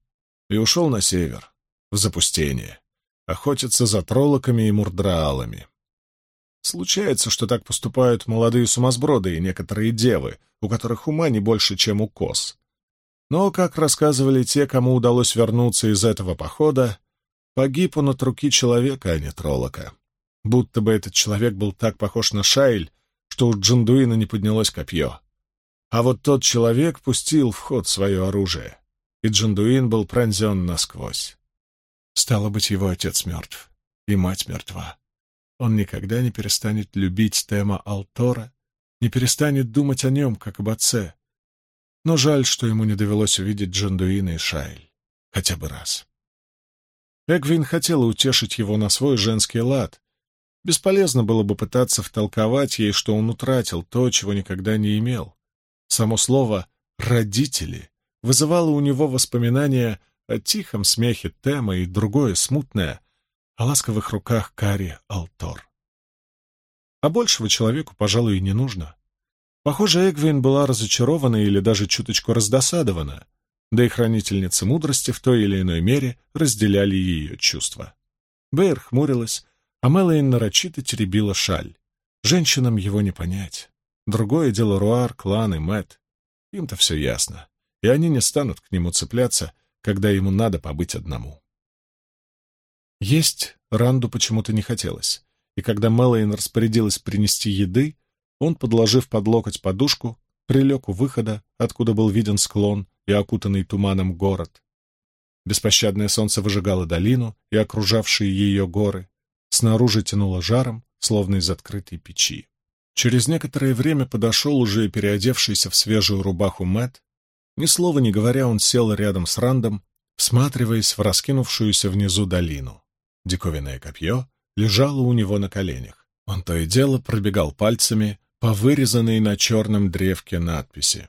и ушел на север, в запустение, охотиться за троллоками и мурдраалами. Случается, что так поступают молодые сумасброды и некоторые девы, у которых ума не больше, чем у коз. Но, как рассказывали те, кому удалось вернуться из этого похода, погиб он от руки человека, а не троллока. Будто бы этот человек был так похож на Шайль, что у Джандуина не поднялось копье. А вот тот человек пустил в ход свое оружие, и Джандуин был пронзен насквозь. Стало быть, его отец мертв, и мать мертва. Он никогда не перестанет любить Тема Алтора, не перестанет думать о нем, как об отце. Но жаль, что ему не довелось увидеть Джандуина и Шайль. Хотя бы раз. Эгвин хотела утешить его на свой женский лад. Бесполезно было бы пытаться втолковать ей, что он утратил то, чего никогда не имел. Само слово «родители» вызывало у него воспоминания о тихом смехе Тема и другое смутное, о ласковых руках Кари Алтор. А большего человеку, пожалуй, и не нужно. Похоже, Эгвин была разочарована или даже чуточку раздосадована, да и хранительницы мудрости в той или иной мере разделяли ее чувства. Бэйр хмурилась, а Мэлэйн нарочито теребила шаль. Женщинам его не понять. Другое дело Руар, Клан и Мэт. Им-то все ясно, и они не станут к нему цепляться, когда ему надо побыть одному. Есть Ранду почему-то не хотелось и когда Мэлэйн распорядилась принести еды, он, подложив под локоть подушку, прилег у выхода, откуда был виден склон и окутанный туманом город. Беспощадное солнце выжигало долину и окружавшие ее горы. Снаружи тянуло жаром, словно из открытой печи. Через некоторое время подошел уже переодевшийся в свежую рубаху Мэт. Ни слова не говоря, он сел рядом с Рандом, всматриваясь в раскинувшуюся внизу долину. Диковинное копье лежала у него на коленях. Он то и дело пробегал пальцами по вырезанной на черном древке надписи.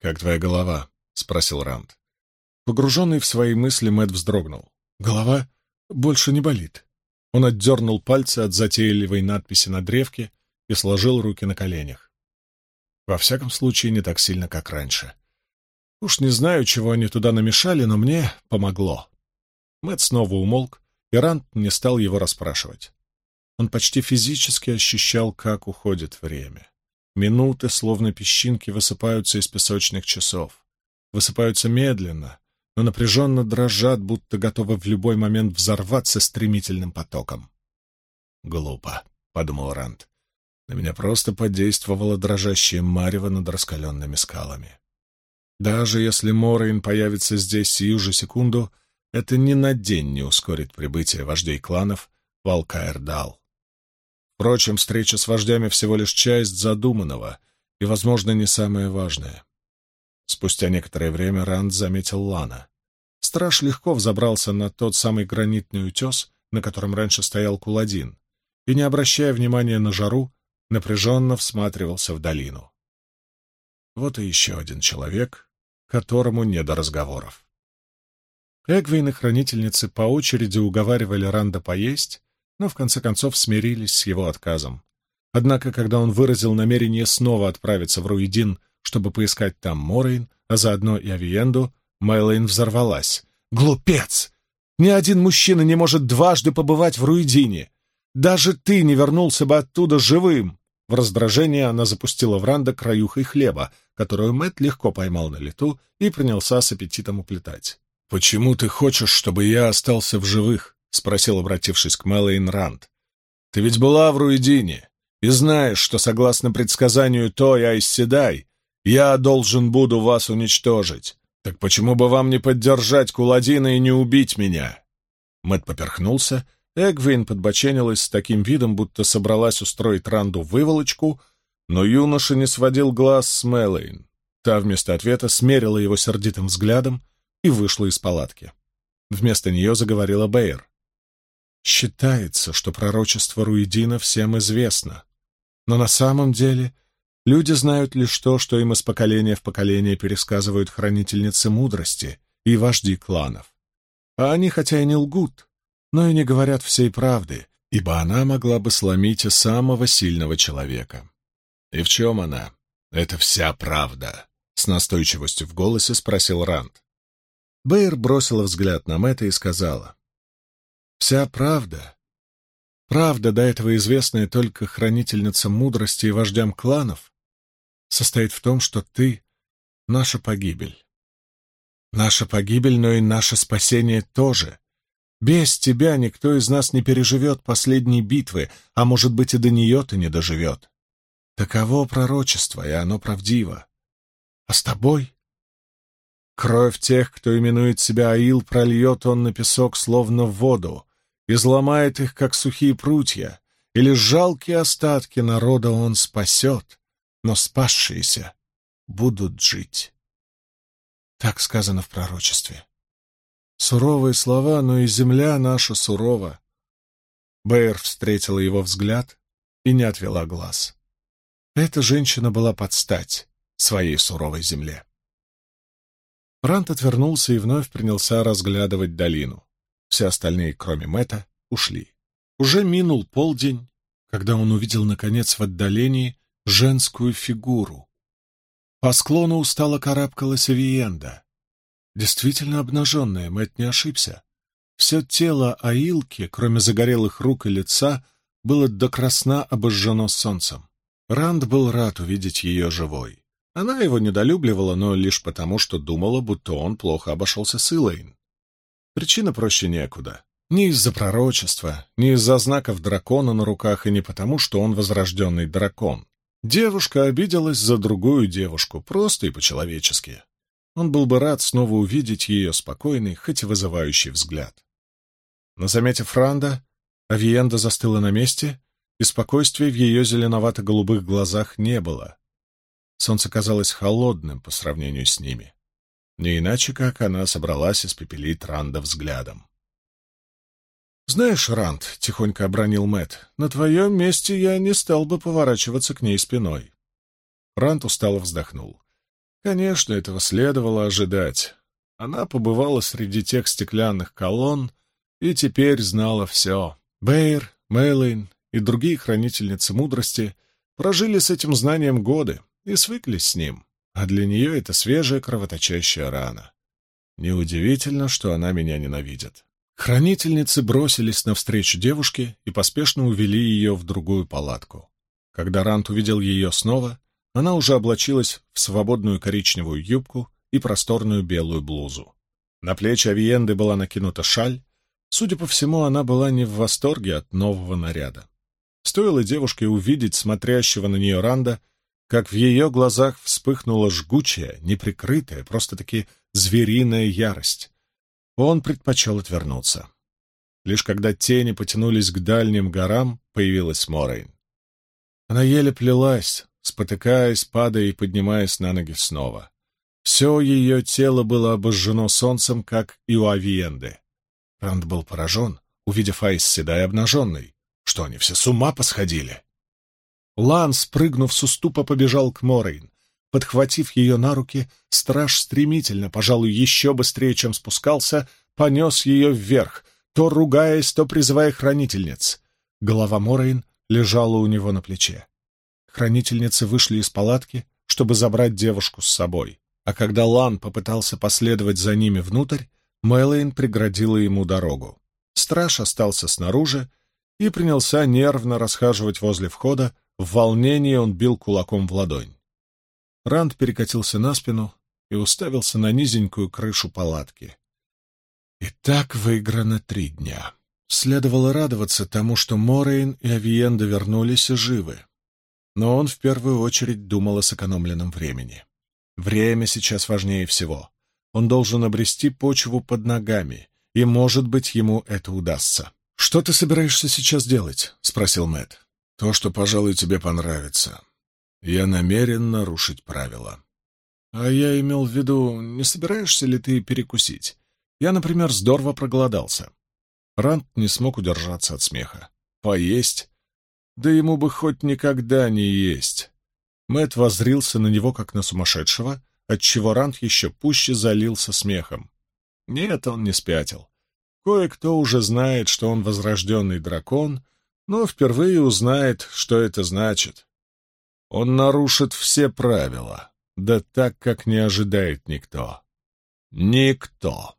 «Как твоя голова?» — спросил Ранд. Погруженный в свои мысли, Мэтт вздрогнул. «Голова больше не болит». Он отдернул пальцы от затейливой надписи на древке и сложил руки на коленях. Во всяком случае, не так сильно, как раньше. Уж не знаю, чего они туда намешали, но мне помогло. Мэтт снова умолк, и Ранд не стал его расспрашивать. Он почти физически ощущал, как уходит время. Минуты, словно песчинки, высыпаются из песочных часов. Высыпаются медленно, но напряженно дрожат, будто готовы в любой момент взорваться стремительным потоком. «Глупо», — подумал Ранд. «На меня просто подействовало дрожащее марево над раскаленными скалами. Даже если Морейн появится здесь сию же секунду, — это ни на день не ускорит прибытие вождей кланов в Алкаэрдал. Впрочем, встреча с вождями всего лишь часть задуманного и, возможно, не самое важное. Спустя некоторое время Ранд заметил Лана. Страж легко взобрался на тот самый гранитный утес, на котором раньше стоял Куладин, и, не обращая внимания на жару, напряженно всматривался в долину. Вот и еще один человек, которому не до разговоров. Эгвейн и хранительницы по очереди уговаривали Ранда поесть, но в конце концов смирились с его отказом. Однако, когда он выразил намерение снова отправиться в Руидин, чтобы поискать там Морейн, а заодно и Авиенду, Мэлэйн взорвалась. «Глупец! Ни один мужчина не может дважды побывать в Руидине! Даже ты не вернулся бы оттуда живым!» В раздражении она запустила в Ранда краюхой хлеба, которую Мэт легко поймал на лету и принялся с аппетитом уплетать. «Почему ты хочешь, чтобы я остался в живых?» — спросил, обратившись к Мэлэйн Ранд. «Ты ведь была в Руидине и знаешь, что, согласно предсказанию Той Айсседай, я должен буду вас уничтожить. Так почему бы вам не поддержать Куладина и не убить меня?» Мэт поперхнулся, Эгвин подбоченилась с таким видом, будто собралась устроить Ранду выволочку, но юноша не сводил глаз с Мэлэйн. Та вместо ответа смерила его сердитым взглядом, и вышла из палатки. Вместо нее заговорила Бэйр. Считается, что пророчество Руидина всем известно, но на самом деле люди знают лишь то, что им из поколения в поколение пересказывают хранительницы мудрости и вожди кланов. А они хотя и не лгут, но и не говорят всей правды, ибо она могла бы сломить и самого сильного человека. И в чем она? Это вся правда, — с настойчивостью в голосе спросил Ранд. Бэйр бросила взгляд на Мэтта и сказала. «Вся правда, правда, до этого известная только хранительницам мудрости и вождям кланов, состоит в том, что ты — наша погибель. Наша погибель, но и наше спасение тоже. Без тебя никто из нас не переживет последней битвы, а может быть и до нее-то не доживет. Таково пророчество, и оно правдиво. А с тобой? Кровь тех, кто именует себя Аил, прольет он на песок, словно в воду, изломает их, как сухие прутья, или жалкие остатки народа он спасет, но спасшиеся будут жить. Так сказано в пророчестве. Суровые слова, но и земля наша сурова. Бэйр встретила его взгляд и не отвела глаз. Эта женщина была под стать своей суровой земле. Рант отвернулся и вновь принялся разглядывать долину. Все остальные, кроме Мэта, ушли. Уже минул полдень, когда он увидел, наконец, в отдалении женскую фигуру. По склону устало карабкалась Авиенда. Действительно обнаженная, Мэтт не ошибся. Все тело Аилки, кроме загорелых рук и лица, было до красна обожжено солнцем. Ранд был рад увидеть ее живой. Она его недолюбливала, но лишь потому, что думала, будто он плохо обошелся с Илэйн. Причина проще некуда. Не из-за пророчества, не из-за знаков дракона на руках и не потому, что он возрожденный дракон. Девушка обиделась за другую девушку, просто и по-человечески. Он был бы рад снова увидеть ее спокойный, хоть и вызывающий взгляд. Но, заметив Ранда, Авиенда застыла на месте, и спокойствия в ее зеленовато-голубых глазах не было. Солнце казалось холодным по сравнению с ними. Не иначе, как она собралась испепелить Ранда взглядом. «Знаешь, Ранд», — тихонько обронил Мэт, — «на твоем месте я не стал бы поворачиваться к ней спиной». Ранд устало вздохнул. Конечно, этого следовало ожидать. Она побывала среди тех стеклянных колонн и теперь знала все. Бэйр, Мэйлин и другие хранительницы мудрости прожили с этим знанием годы и свыклись с ним, а для нее это свежая кровоточащая рана. Неудивительно, что она меня ненавидит. Хранительницы бросились навстречу девушке и поспешно увели ее в другую палатку. Когда Рант увидел ее снова, она уже облачилась в свободную коричневую юбку и просторную белую блузу. На плечи Авиенды была накинута шаль. Судя по всему, она была не в восторге от нового наряда. Стоило девушке увидеть смотрящего на нее Ранда, как в ее глазах вспыхнула жгучая, неприкрытая, просто-таки звериная ярость. Он предпочел отвернуться. Лишь когда тени потянулись к дальним горам, появилась Морейн. Она еле плелась, спотыкаясь, падая и поднимаясь на ноги снова. Все ее тело было обожжено солнцем, как и у Авиенды. Ранд был поражен, увидев Айс седая обнаженной. Что они все с ума посходили? Лан, спрыгнув с уступа, побежал к Морейн. Подхватив ее на руки, страж стремительно, пожалуй, еще быстрее, чем спускался, понес ее вверх, то ругаясь, то призывая хранительниц. Голова Морейн лежала у него на плече. Хранительницы вышли из палатки, чтобы забрать девушку с собой. А когда Лан попытался последовать за ними внутрь, Мэлэйн преградила ему дорогу. Страж остался снаружи и принялся нервно расхаживать возле входа, в волнении он бил кулаком в ладонь. Ранд перекатился на спину и уставился на низенькую крышу палатки. И так выиграно три дня. Следовало радоваться тому, что Морейн и Авиенда вернулись живы. Но он в первую очередь думал о сэкономленном времени. Время сейчас важнее всего. Он должен обрести почву под ногами, и, может быть, ему это удастся. «Что ты собираешься сейчас делать?» — спросил Мэт. «То, что, пожалуй, тебе понравится. Я намерен нарушить правила». «А я имел в виду, не собираешься ли ты перекусить? Я, например, здорово проголодался». Рант не смог удержаться от смеха. «Поесть? Да ему бы хоть никогда не есть. Мэт возрился на него, как на сумасшедшего, отчего Рант еще пуще залился смехом. Нет, он не спятил. Кое-кто уже знает, что он возрожденный дракон, но впервые узнает, что это значит. Он нарушит все правила, да так, как не ожидает никто. Никто.